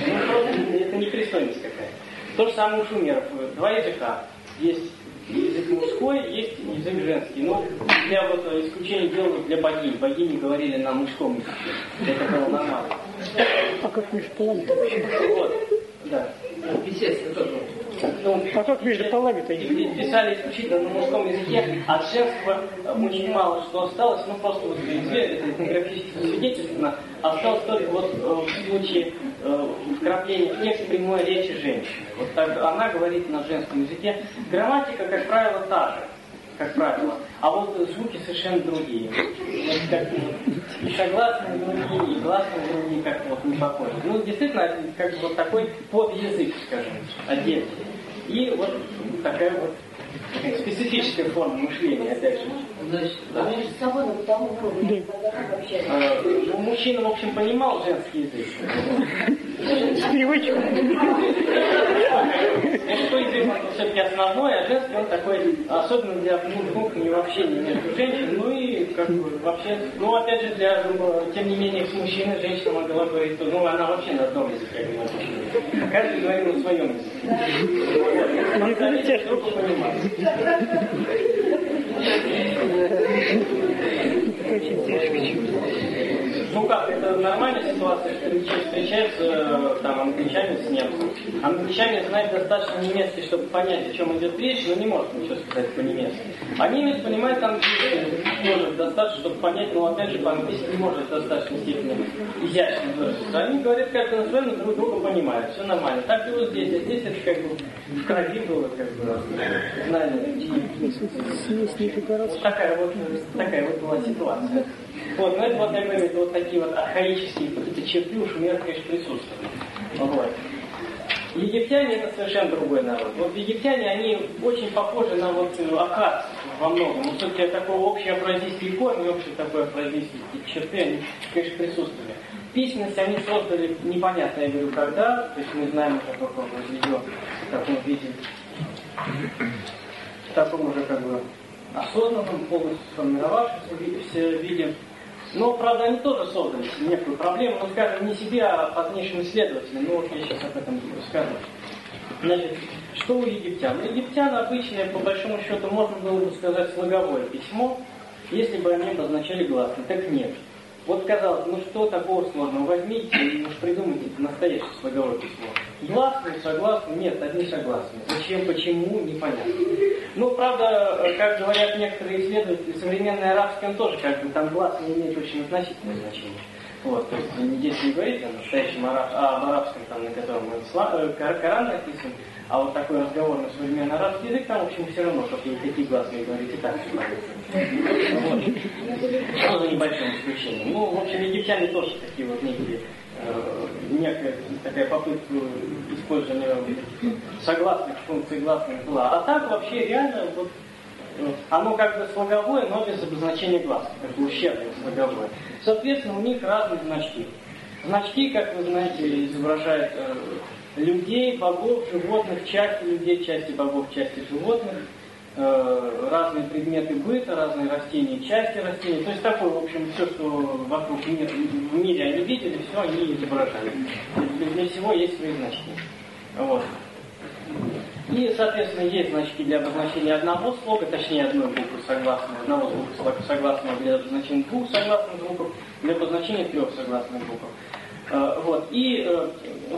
Ну, просто это непристойность какая-то. То же самое у шумеров. Два языка. Есть язык мужской, есть язык женский. Но для вот исключения делали для богинь. Богини говорили на мужском языке. Это было нормально. А как вообще? Вот, да. Естественно, тоже. Ну, как между полами-то не Писали исключительно на мужском языке, от женского очень мало что осталось, ну просто вот это этнографически свидетельственно, осталось только вот э, в случае э, вкрапления в прямой речи женщины. Вот так она говорит на женском языке. Грамматика, как правило, та же как правило. А вот звуки совершенно другие. Вот как, и согласные другие, и гласные другие как вот не похожи. Ну, действительно, как бы вот такой подязык, скажем, отдельный. И вот такая вот специфическая форма мышления, опять же. Значит, да. между собой на бытовом уровне, когда как общаются? А, ну, мужчина, в общем, понимал женский язык. Привычкой. Мужской язык он все-таки основной, а женский он такой, особенно для двух не в общении между женщинами, ну и как бы вообще, ну опять же, для, тем не менее, с мужчиной женщина могла говорить, ну она вообще на одном языке говорит. Каждый говорит на своем языке. Очень тяжко. Ну как, это нормальная ситуация, встречаются там англичане с немцем. Англичане знают достаточно немецкий, чтобы понять, о чем идет речь, но не может ничего сказать по-немецки. А немец понимает английский тоже достаточно, чтобы понять, но опять же по-английски не может в достаточной степени изящно выразиться. Они говорят как-то на друг друга понимают, все нормально. Так и вот здесь, а здесь это как бы в крови было, как бы, знание. Вот такая вот, такая вот была ситуация. Вот, но это вот, я говорю, это вот такие вот архаические какие-то черты у шумеров, конечно, присутствуют. Вот. Египтяне это совершенно другой народ. Вот египтяне, они очень похожи на вот э, акад во многом. Но все-таки такого общего афродийский корень, общий такой афродийские черты, они, конечно, присутствовали. Письменность они создали непонятно, я говорю, когда, то есть мы знаем уже только возведен в таком виде, в таком уже как бы осознанном, полностью сформировавшемся виде. Но, правда, они тоже создали некую проблему, но, скажем, не себе, а позднейшим исследователям. Ну, вот я сейчас об этом скажу. Значит, что у египтян? У египтян обычное, по большому счету, можно было бы сказать, слоговое письмо, если бы они обозначали гласные. Так нет. Вот казалось, ну что такого сложного? Возьмите и уж придумайте настоящее слоговое письмо. Гласные, согласные, нет, одни согласные. Зачем, почему, непонятно. Ну, правда, как говорят некоторые исследователи, современное арабское тоже как бы там гласные имеет очень относительное значение. Вот, то есть здесь не говорить о настоящем араб, а об арабском, там, на котором э, Коран написан, а вот такой разговорный современный арабский язык, там, в общем, все равно, что какие гласные говорить, и так все вот. Ну, за небольшим исключением. Ну, в общем, египтяне тоже такие вот некие э, некая такая попытка использования согласных функций гласных была. А так вообще реально вот оно как бы слоговое, но без обозначения гласных, как бы ущербное слоговое. Соответственно, у них разные значки. Значки, как вы знаете, изображают э, людей, богов, животных, части людей, части богов, части животных, э, разные предметы быта, разные растения, части растений. То есть такое, в общем, все, что вокруг мира, в мире они видели, все они изображали. Для всего есть свои значки. Вот. И, соответственно, есть значки для обозначения одного слога, точнее одной буквы согласной, одного звука согласного для обозначения двух согласных звуков, для обозначения трех согласных букв. Э, вот. И, э,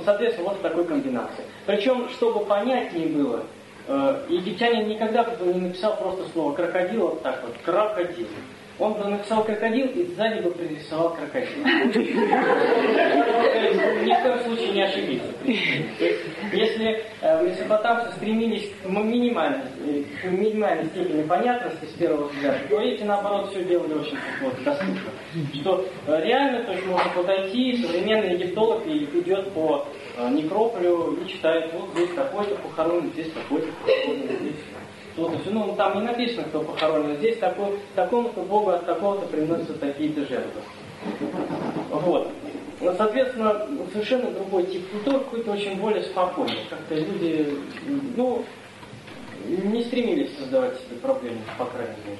соответственно, вот в такой комбинации. Причем, чтобы понятнее было, э, египтянин никогда не написал просто слово крокодил вот так вот, крокодил он бы написал крокодил и сзади бы пририсовал крокодил. Ни в коем случае не ошибиться. Если э, месопотамцы стремились к минимальной, минимальной степени понятности с первого взгляда, то эти, наоборот, все делали очень вот, доступно. Что э, реально, то есть можно подойти, современный египтолог идет по э, некрополю и читает, вот здесь такой-то похоронен, здесь такой-то похоронен, здесь вот, ну, там не написано, кто похоронен. Здесь такой, такому-то Богу от такого-то приносятся такие-то жертвы. Вот. Но, соответственно, совершенно другой тип культуры, какой-то очень более спокойный. Как-то люди, ну, не стремились создавать себе проблемы, по крайней мере.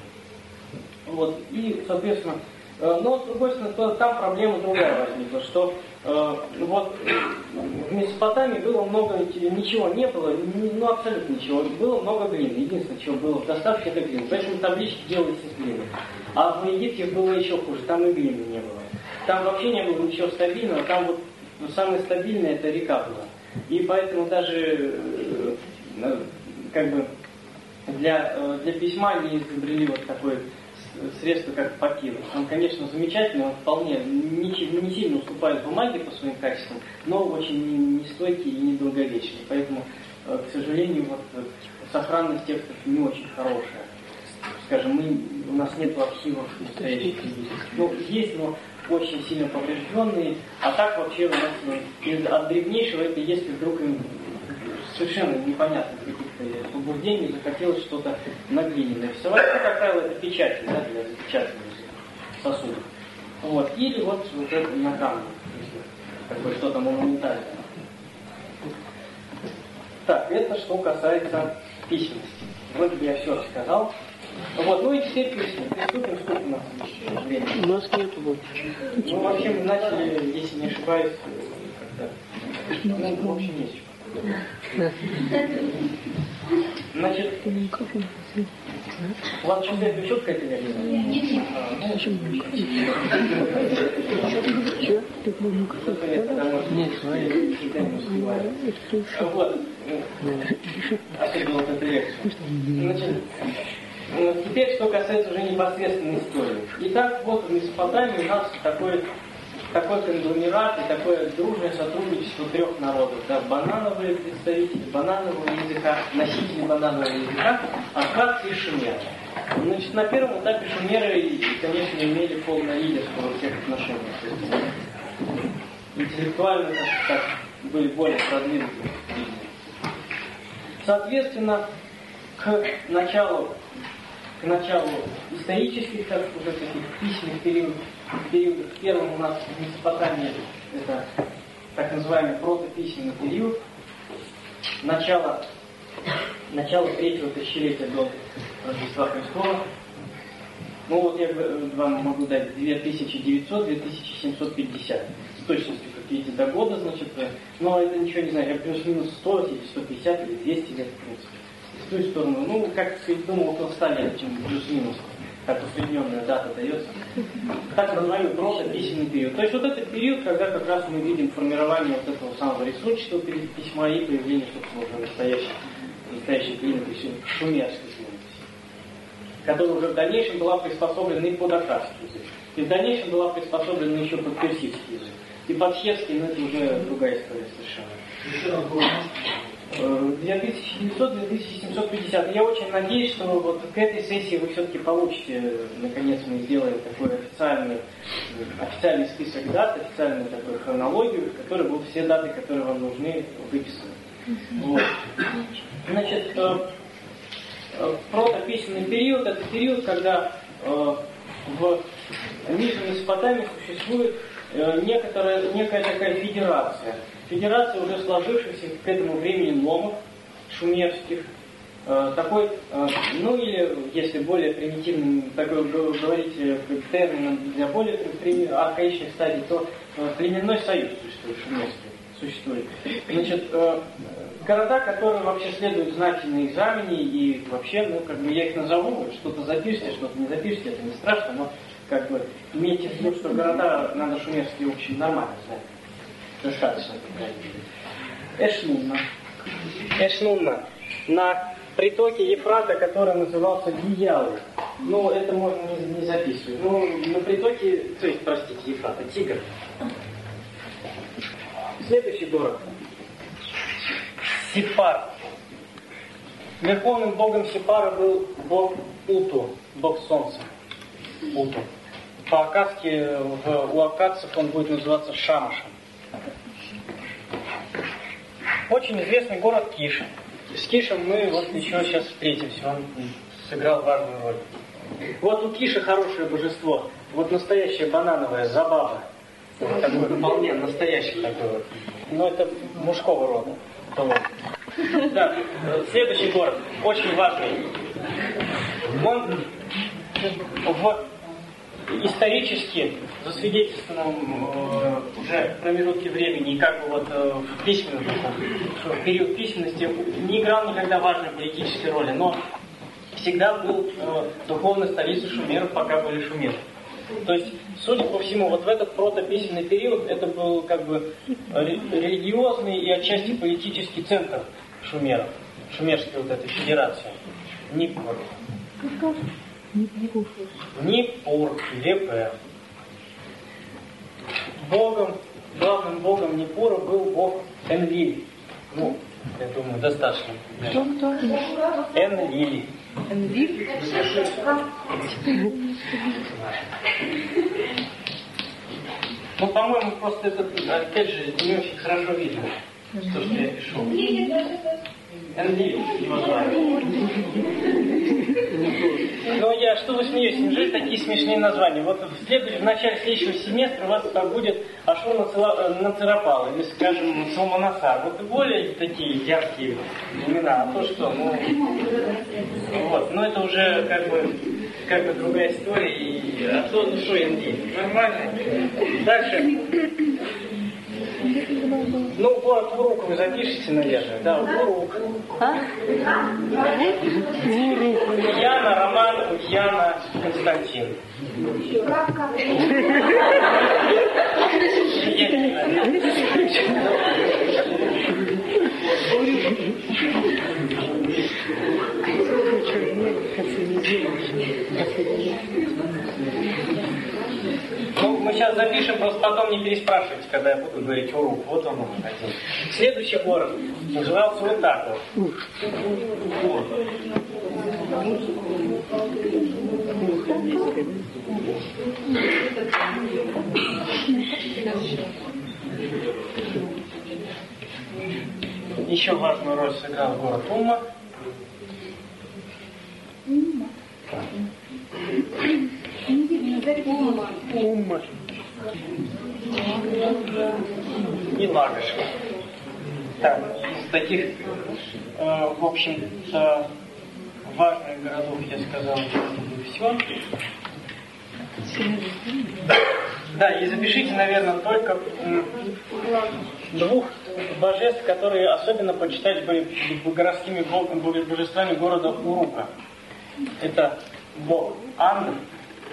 Вот. И, соответственно, но, с другой стороны, там проблема другая возникла, что Э, вот в Месопотамии было много, ничего не было, ну абсолютно ничего, было много глины. Единственное, чего было в доставке, это глина. Поэтому таблички делались из глины. А в Египте было еще хуже, там и глины не было. Там вообще не было ничего стабильного, там вот самое стабильное это река была. И поэтому даже э, как бы для, э, для письма они изобрели вот такой средство, как папирус. Он, конечно, замечательный, он вполне не, не сильно уступает бумаге по своим качествам, но очень нестойкий и недолговечный. Поэтому, э, к сожалению, вот э, сохранность текстов не очень хорошая. Скажем, мы, у нас нет архивов настоящих Ну, есть, но очень сильно поврежденные, а так вообще у нас ну, от древнейшего это если вдруг совершенно непонятных каких-то побуждений захотелось что-то на глине нарисовать. Ну, как правило, это печать да, для запечатывания сосудов. Вот. Или вот, вот это на камне, такое что-то монументальное. Так, это что касается письменности. Вроде бы я все рассказал. Вот, ну и теперь письма. Приступим, сколько у нас времени? У нас нету больше. Ну, вообще мы начали, если не ошибаюсь, как-то, ну, в общем, есть Значит, У вас чувствует четко это нет? Нет, Вот. Лекцию. Значит, э, теперь, что касается уже непосредственной истории. Итак, вот в Месопотамии у нас такой, такой конгломерат и такое дружное сотрудничество трех народов. Да, банановые представители бананового языка, носители бананового языка, аккадцы и шумеры. Значит, на первом этапе шумеры, конечно, имели полное лидерство во всех отношениях. Интеллектуально, так, так были более продвинуты. Соответственно, к началу, к началу исторических, так уже таких письменных периодов, периодов первым у нас в Месопотамии это так называемый протописьменный период, начало, начало третьего тысячелетия до Рождества Христова. Ну вот я вам могу дать 2900-2750 с точностью какие-то до года, значит, но это ничего не знаю, я плюс-минус 100 или 150 или 200 лет, в принципе. С той стороны, ну, как около 100 лет, чем плюс-минус, как усредненная дата дается. Так называемый просто письменный период. То есть вот этот период, когда как раз мы видим формирование вот этого самого рисунчатого письма и появление, собственно, уже настоящей, настоящей клиники шумерской клиники, которая уже в дальнейшем была приспособлена и под акадский язык. И в дальнейшем была приспособлена еще под персидский язык. И под чешский, но это уже другая история совершенно. 2900-2750. Я очень надеюсь, что вот к этой сессии вы все-таки получите, наконец мы сделаем такой официальный, официальный список дат, официальную такую хронологию, в которой будут все даты, которые вам нужны, выписаны. Вот. Значит, э, э, протописанный период – это период, когда э, в Нижней Месопотамии существует некоторая, некая такая федерация – Федерация уже сложившихся к этому времени ломов шумерских, э, такой, э, ну или, если более примитивным, такой говорить э, термином для более архаичных стадий, то племенной союз существует, шумерский существует. Значит, города, которые вообще следуют знать на экзамене, и вообще, ну, как бы я их назову, что-то запишите, что-то не запишите, это не страшно, но как бы имейте в виду, что города надо шумерские очень нормально знать достаточно. Эшнунна. Эшнунна. На притоке Ефрата, который назывался Гиялы. Ну, это можно не, не записывать. Ну, на притоке, то есть, простите, Ефрата, Тигр. Следующий город. Сипар. Верховным богом Сипара был бог Уту, бог солнца. Уту. По-акадски, у акадцев он будет называться Шамашем. Очень известный город Киш. С Кишем мы вот еще сейчас встретимся, он сыграл важную роль. Вот у Киша хорошее божество, вот настоящее банановое, забава. Вот такое вполне настоящий такой вот. Но это мужского рода. Да, следующий город, очень важный. Он в исторически засвидетельствованном э, уже промежутке времени и как бы вот э, в письменном в период письменности не играл никогда важной политической роли, но всегда был э, духовной столицей шумеров, пока были шумеры. То есть, судя по всему, вот в этот протописьменный период это был как бы религиозный и отчасти политический центр шумеров, шумерской вот этой федерации. Ниппур. Ниппур, Лепе. Богом, главным богом Непура был бог Энлиль. Ну, я думаю, достаточно. Кто кто? Энлиль. Энвиль? Ну, по-моему, просто это, опять же, не очень хорошо видно, то, что я пишу. Энлиль его звали. Ну, я, что вы смеетесь? Неужели такие смешные названия? Вот в, следующем, в начале следующего семестра у вас там будет Ашур Нацарапал или, скажем, Салманасар. Вот более такие яркие имена. А то что? Ну, вот. Но это уже как бы, как бы другая история. И, а то, ну что, Энди? Нормально. Дальше. Ну, город Урук вы запишите, наверное. Да, Урук. А? Яна, Роман, Яна, Константин. Ну, мы сейчас запишем, просто потом не переспрашивайте, когда я буду говорить Урук. Вот он один. Следующий город назывался вот так вот. Еще важную роль сыграл город Ума. Умма. И Лагошка. Так, из таких, э, в общем-то, важных городов я сказал все. Да, и запишите, наверное, только двух божеств, которые особенно почитать бы городскими божествами города Урука. Это бог Ан,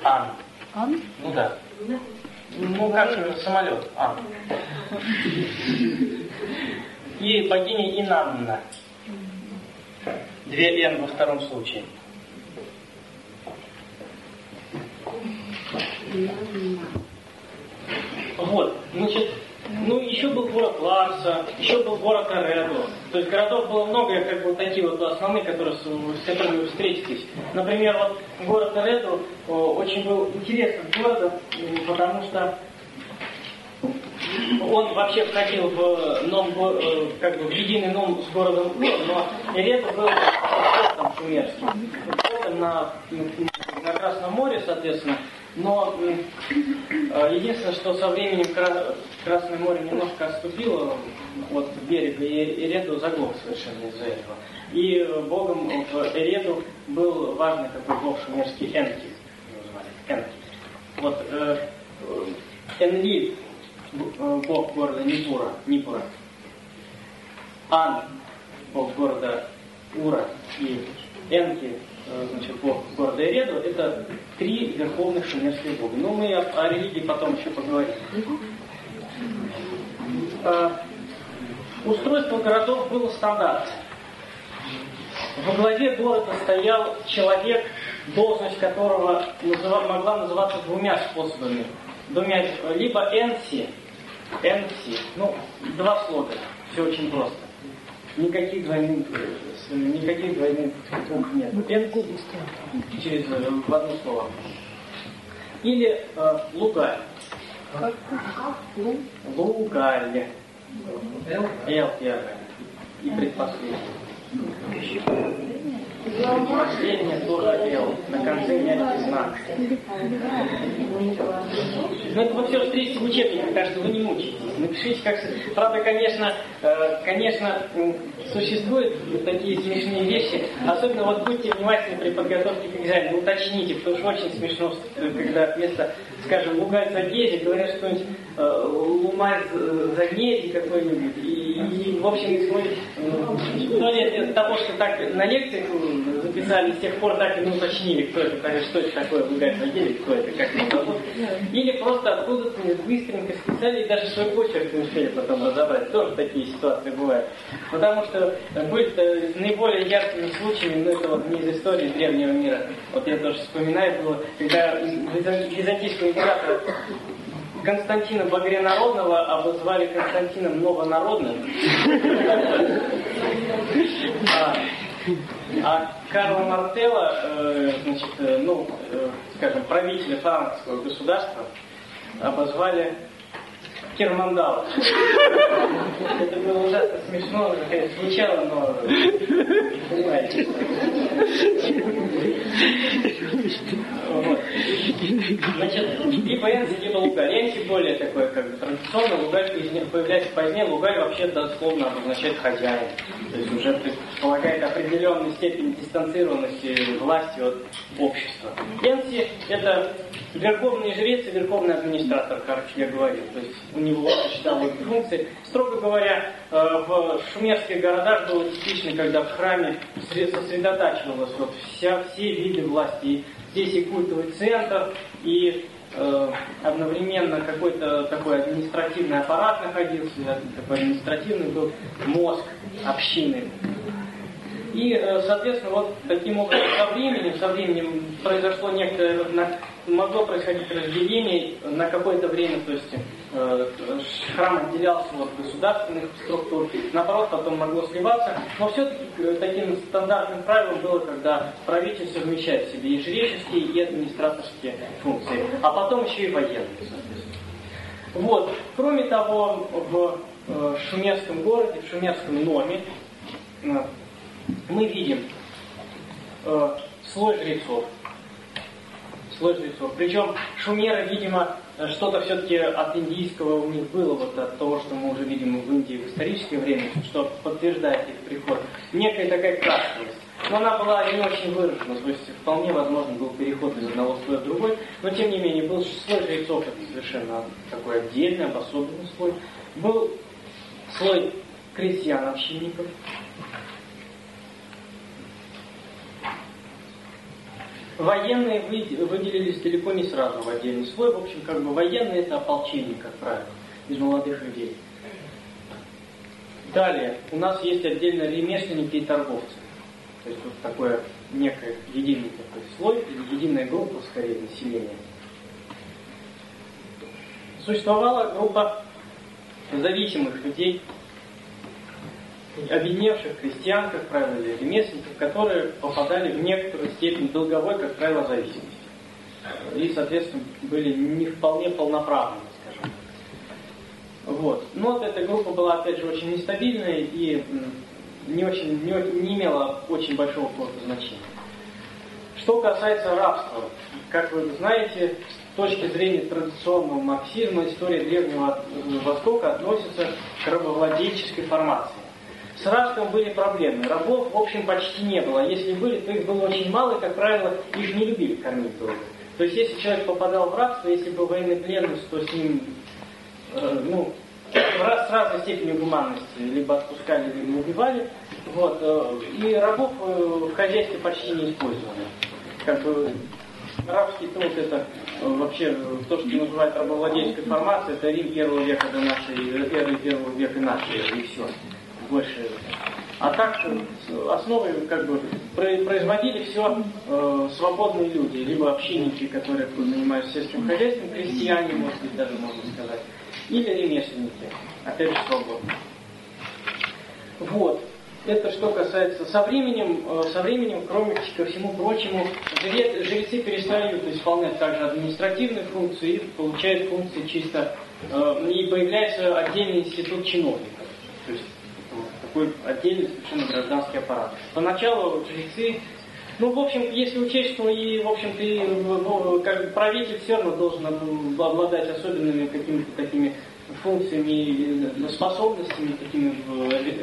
Ан. Ан? Ну да. Ну, как самолет. А. И богиня Инанна. Две Н во втором случае. Вот, значит, ну еще был город Ларса, еще был город Оредо. То есть городов было много, я как бы вот такие вот основные, которые, с, которыми вы встретитесь. Например, вот город Оредо о, очень был интересным городом, потому что он вообще входил в, ном, э, как бы в единый ном с городом Ур, но Эредо был портом шумерским. Портом на, на Красном море, соответственно. Но м, э, единственное, что со временем Кра- Красное море немножко отступило от берега, и Эреду заглох совершенно из-за этого. И э, богом в Эреду был важный такой бог шумерский Энки. Энки. Вот э, э, Энли, э, бог города Нипура, Нипура. Ан, бог города Ура и Энки, э, значит, бог города Эреду, это три верховных шумерских бога. Но мы о, о религии потом еще поговорим. Э, Устройство городов было стандартным. Во главе города стоял человек, должность которого называ- могла называться двумя способами. Двумя, либо Энси, Энси, ну, два слога, все очень просто. Никаких двойных, э, никаких двойных букв нет. Энси через э, в одно слово. Или э, Лугаль. Лугаль. Л первое. И предпоследнее. Последнее тоже Л. На конце мягкий знак. Но это вы все встретите в учебниках, так что вы не мучитесь. Напишите как... Правда, конечно, э, конечно, существуют такие смешные вещи. Особенно вот будьте внимательны при подготовке к экзамену, уточните, потому что очень смешно, э, когда вместо, скажем, лугаль за говорят что-нибудь э, лумаль за- за гези какой-нибудь. И, в общем, исходит, э, ли это из того, что так на лекциях э, записали, с тех пор так и не уточнили, кто это, так, что это такое лугаль за гези, кто это, как это. Или просто откуда-то быстренько списали и даже свой почерк не успели потом разобрать. Тоже такие ситуации бывают. Потому что э, были э, наиболее яркими случаями, но это вот не из истории древнего мира. Вот я тоже вспоминаю, было, когда виза- византийского императора Константина Багрянародного обозвали Константином Новонародным. А, а Карла Мартелла, э, значит, э, ну, э, скажем, правителя франкского государства, обозвали Кермандал. Это было ужасно смешно, звучало, но понимаете. Значит, Энси, либо Лугаль. Энси более такой, как традиционно, Лугаль позднее- появляется позднее. Лугаль вообще дословно обозначает хозяин. То есть уже предполагает определенную степень дистанцированности власти от общества. Энси – это верховный жрец и верховный администратор, как я говорил. То есть него осуществлял эти функции. Строго говоря, э, в шумерских городах было типично, когда в храме сосредотачивалось вот вся, все виды власти. Здесь и культовый центр, и э, одновременно какой-то такой административный аппарат находился, такой административный был мозг общины. И, э, соответственно, вот таким образом со временем, со временем произошло некоторое, могло происходить разделение на какое-то время, то есть храм отделялся от государственных структур, наоборот, потом могло сливаться, но все-таки э, таким стандартным правилом было, когда правитель совмещает в себе и жреческие, и администраторские функции, а потом еще и военные, соответственно. Вот. Кроме того, в шумерском городе, в шумерском Номе, мы видим э, слой жрецов. Слой жрецов. Причем шумеры, видимо, что-то все-таки от индийского у них было, вот от того, что мы уже видим в Индии в историческое время, что подтверждает их приход. Некая такая красность. Но она была не очень выражена, то есть вполне возможно был переход из одного слоя в другой, но тем не менее был слой жрецов, это совершенно такой отдельный, обособленный слой. Был слой крестьян-общинников, Военные выделились далеко не сразу в отдельный слой. В общем, как бы военные это ополчение, как правило, из молодых людей. Далее, у нас есть отдельно ремесленники и торговцы. То есть вот такое некое единый такой слой или единая группа, скорее, населения. Существовала группа зависимых людей, объединевших крестьян, как правило, или ремесленников, которые попадали в некоторую степень долговой, как правило, зависимости. И, соответственно, были не вполне полноправными, скажем Вот. Но вот эта группа была, опять же, очень нестабильная и не, очень, не, не имела очень большого значения. Что касается рабства, как вы знаете, с точки зрения традиционного марксизма история Древнего Востока относится к рабовладельческой формации. С рабством были проблемы. Рабов, в общем, почти не было. Если были, то их было очень мало, и, как правило, их не любили кормить долго. То есть, если человек попадал в рабство, если был военный пленность, то с ним, э, ну, с разной степенью гуманности, либо отпускали, либо убивали. Вот, э, и рабов э, в хозяйстве почти не использовали. Как бы рабский труд это э, вообще то, что называют рабовладельской формацией, это Рим первого века до нашей эры, первого века нашей и все больше. А так э, основой как бы производили все э, свободные люди, либо общинники, которые занимаются сельским хозяйством, крестьяне, может быть, даже можно сказать, или ремесленники, опять же, свободные. Вот. Это что касается со временем, э, со временем, кроме ко всему прочему, жрецы перестают исполнять также административные функции и получают функции чисто, э, и появляется отдельный институт чиновников. То есть такой отдельный совершенно гражданский аппарат. Поначалу жрецы, ну, в общем, если учесть, что и, в общем, ты, ну, как правитель все равно должен обладать особенными какими-то такими функциями, способностями такими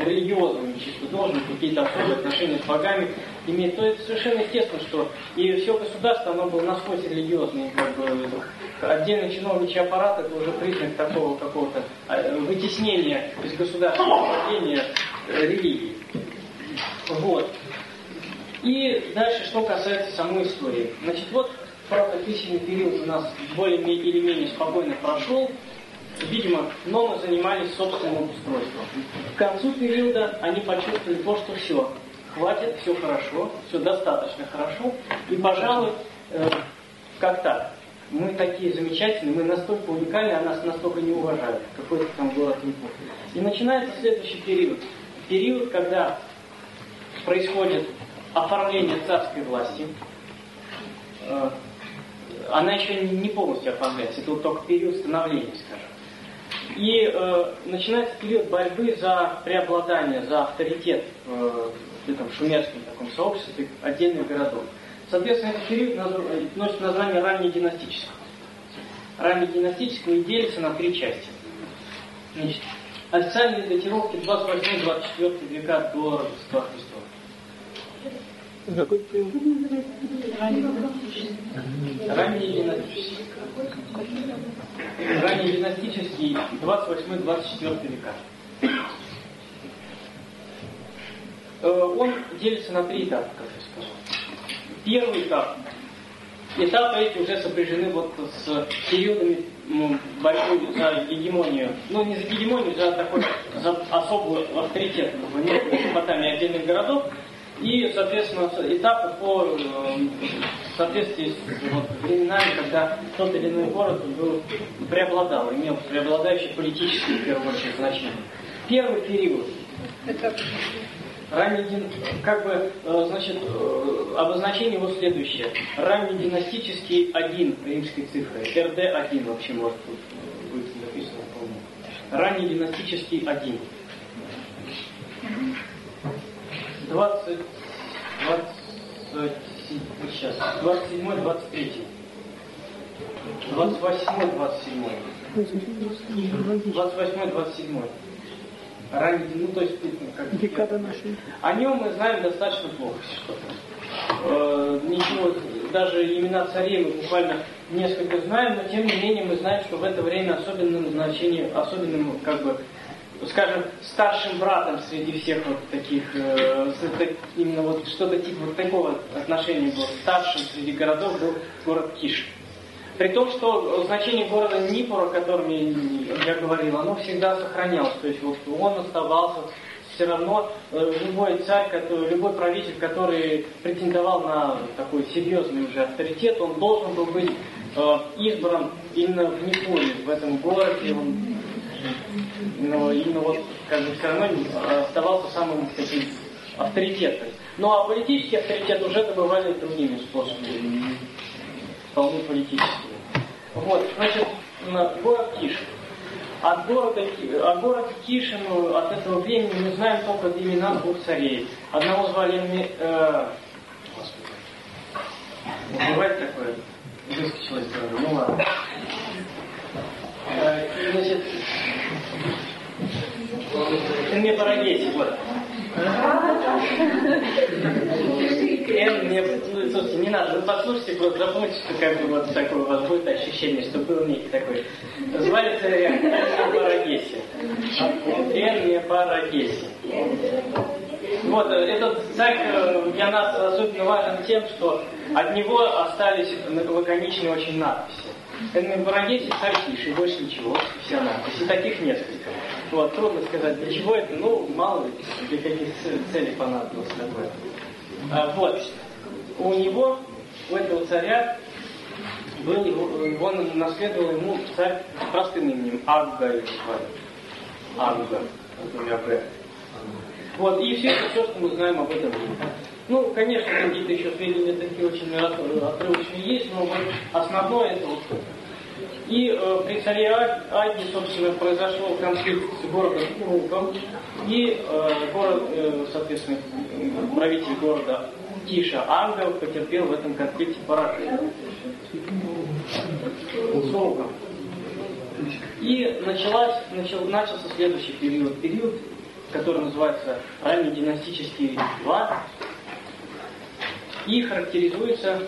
религиозными, чисто должен какие-то особые отношения с богами иметь, то это совершенно естественно, что и все государство, оно было насквозь религиозное, как бы отдельный чиновничий аппарат, это уже признак такого какого-то а, вытеснения из государственного управления религии. Вот. И дальше, что касается самой истории. Значит, вот правда-крестный период у нас более или менее спокойно прошел. Видимо, номы занимались собственным устройством. К концу периода они почувствовали то, что все, хватит, все хорошо, все достаточно хорошо. И, пожалуй, э, как так, мы такие замечательные, мы настолько уникальны, а нас настолько не уважают. Какой-то там город Непух. И начинается следующий период. Период, когда происходит оформление царской власти. Э, она еще не полностью оформляется, это вот только период становления, скажем. И э, начинается период борьбы за преобладание, за авторитет э, в этом шумерском таком сообществе отдельных городов. Соответственно, этот период носит название раннединастического. Раннединастического и делится на три части. Значит, официальные датировки 28-24 века до Рождества Христова. Какой период? Раннединастический. Раннединастический. раннединастический 28-24 века. Э, он делится на три этапа, как я сказал. Первый этап. Этапы эти уже сопряжены вот с периодами борьбы за гегемонию. Ну, не за гегемонию, за такой, за особую авторитет в Месопотамии отдельных городов. И, соответственно, этапы по э, соответствии с вот, временами, когда тот или иной город был, преобладал, имел преобладающее политическое, в первую очередь, значение. Первый период. Ранний, как бы, э, значит, э, обозначение его следующее. Раннединастический один римской цифры. РД-1 вообще может быть написано, помню. Раннединастический один. 20, 20, сейчас, 27, 23. 28, 27. 28, 27 ранний, ну то есть как Декада нашей. О нем мы знаем достаточно плохо что-то. Э, ничего, даже имена царей мы буквально несколько знаем, но тем не менее мы знаем, что в это время особенным значением, особенным как бы скажем, старшим братом среди всех вот таких, э, именно вот что-то типа вот такого отношения было. Старшим среди городов был город Киш. При том, что значение города Нипора, о котором я говорил, оно всегда сохранялось. То есть вот он оставался все равно э, любой царь, который, любой правитель, который претендовал на такой серьезный уже авторитет, он должен был быть э, избран именно в Николе, в этом городе. Он, но именно вот как бы все равно оставался самым таким авторитетом. Ну а политический авторитет уже добывали другими способами вполне политические. Вот, значит, город Кишин. От города, о городе Кишину от этого времени мы знаем только имена двух царей. Одного звали... Э, бывает такое? Выскочилось тоже. Ну ладно. Э, значит, мне Парагеси, вот. Н мне, ну, слушайте, не надо, вы послушайте, просто запомните, что как бы вот такое у вас будет ощущение, что был некий такой. Звали царя. Парагеси. Н. Парагеси. Вот, этот царь э, для нас особенно важен тем, что от него остались лаконичные очень надписи. Н. Парагеси царь Киши, больше ничего, вся надпись. И таких несколько. Вот, трудно сказать, для чего это, ну, мало ли, для каких целей понадобилось такое. А, вот, у него, у этого царя, был он наследовал ему царь простым именем, Агга его звали. Агга. Вот, и все все, что мы знаем об этом. Ну, конечно, какие-то еще сведения такие очень отрывочные есть, но вот основное это вот и э, при царе Аде, собственно, произошел конфликт с городом Уруком. И э, город, э, соответственно, правитель города Тиша Ангел потерпел в этом конфликте поражение. С. И началась, начал, начался следующий период. Период, который называется ранний династический 2 и характеризуется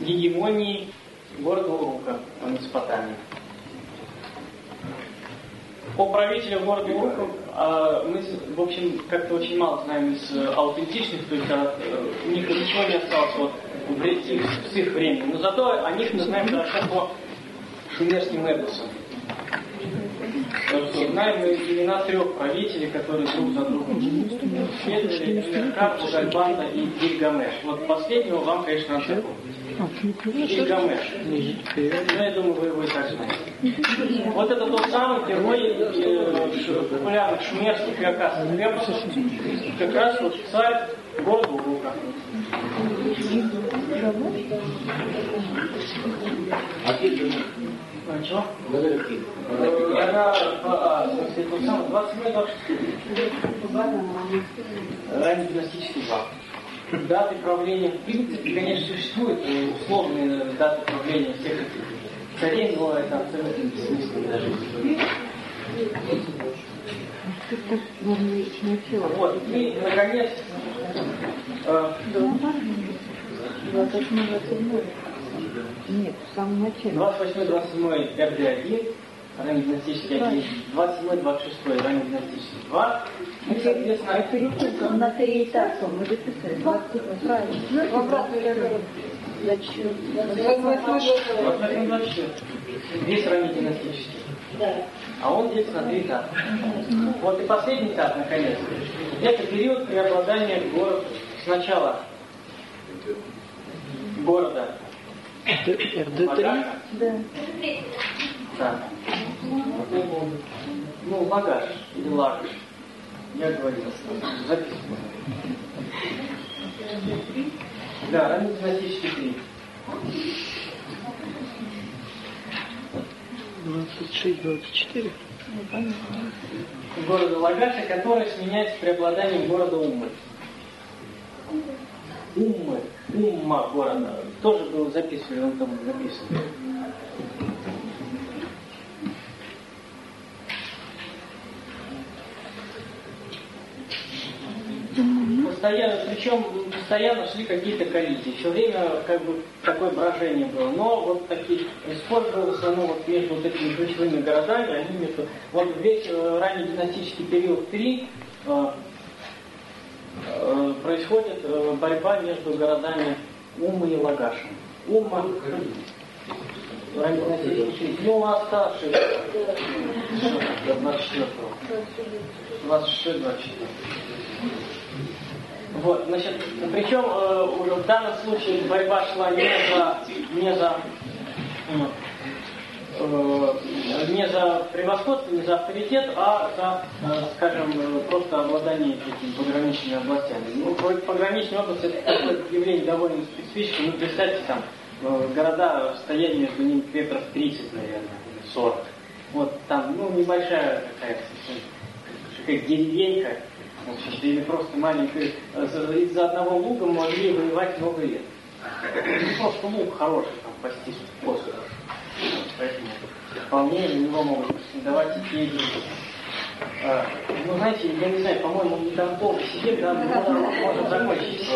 гегемонией города Урука в Месопотамии. По правителю города Урука а, мы, в общем, как-то очень мало знаем из э, аутентичных, то есть а, у них ничего не осталось вот, в, их, с их времени. Но зато о них мы знаем хорошо по шумерским эпосам. Знаем мы имена трех правителей, которые друг за другом следовали, Карпу, Гальбанда и Гильгамеш. Вот последнего вам, конечно, надо запомнить. Гильгамеш. Ну, я думаю, вы его и так знаете. Вот это тот самый герой э, популярных шумерских и акасских эпосов, как раз вот царь города Урука. А? Она, а, в смысле, тот самый, 27 Ранний династический бак. Даты правления, в принципе, конечно, существуют условные даты правления всех этих царей, но это абсолютно бессмысленно даже. Вот, и, наконец, э, 28 27 Нет, в самом начале. 28-27 РД1, раннединастический один, 27 26 раннединастический два. И, соответственно, На три этапа мы записали. Правильно. В обратную сторону. Зачем? вот это 24. Весь раннединастический. Да. А он делится на три этапа. Вот и последний этап, наконец. Это период преобладания город сначала города РД3? Лагаша. Да. Да. Ну, лагаш или лагаш. Я говорил, записываю. Да. 26, 24. Города Лагаша, который сменяется преобладанием города Уммы. Уммы, Умма города. Тоже было записывали, он там записывали. Постоянно, причем постоянно шли какие-то коллизии. Все время как бы такое брожение было. Но вот такие был в основном вот между вот этими ключевыми городами, они между. Вот весь э, ранний династический период 3 э, э, происходит э, борьба между городами Ума и Лагашем. Ума ранний династический 3. Ну, старший до 24 26 24 вот, значит, причем э, в данном случае борьба шла не за, не за, э, не за превосходство, не за авторитет, а за, э, скажем, э, просто обладание этими пограничными областями. Ну, пограничные области это такое явление довольно специфическое. Ну, представьте, там э, города, расстояние между ними метров 30, наверное, или 40. Вот там, ну, небольшая какая-то какая деревенька, Значит, или просто маленький, из-за одного луга могли воевать много лет. Ну, просто луг хороший, там, пасти после. Поэтому вполне на него могут претендовать и те. А, ну, знаете, я не знаю, по-моему, не там долго сидеть, да, можно, закончить.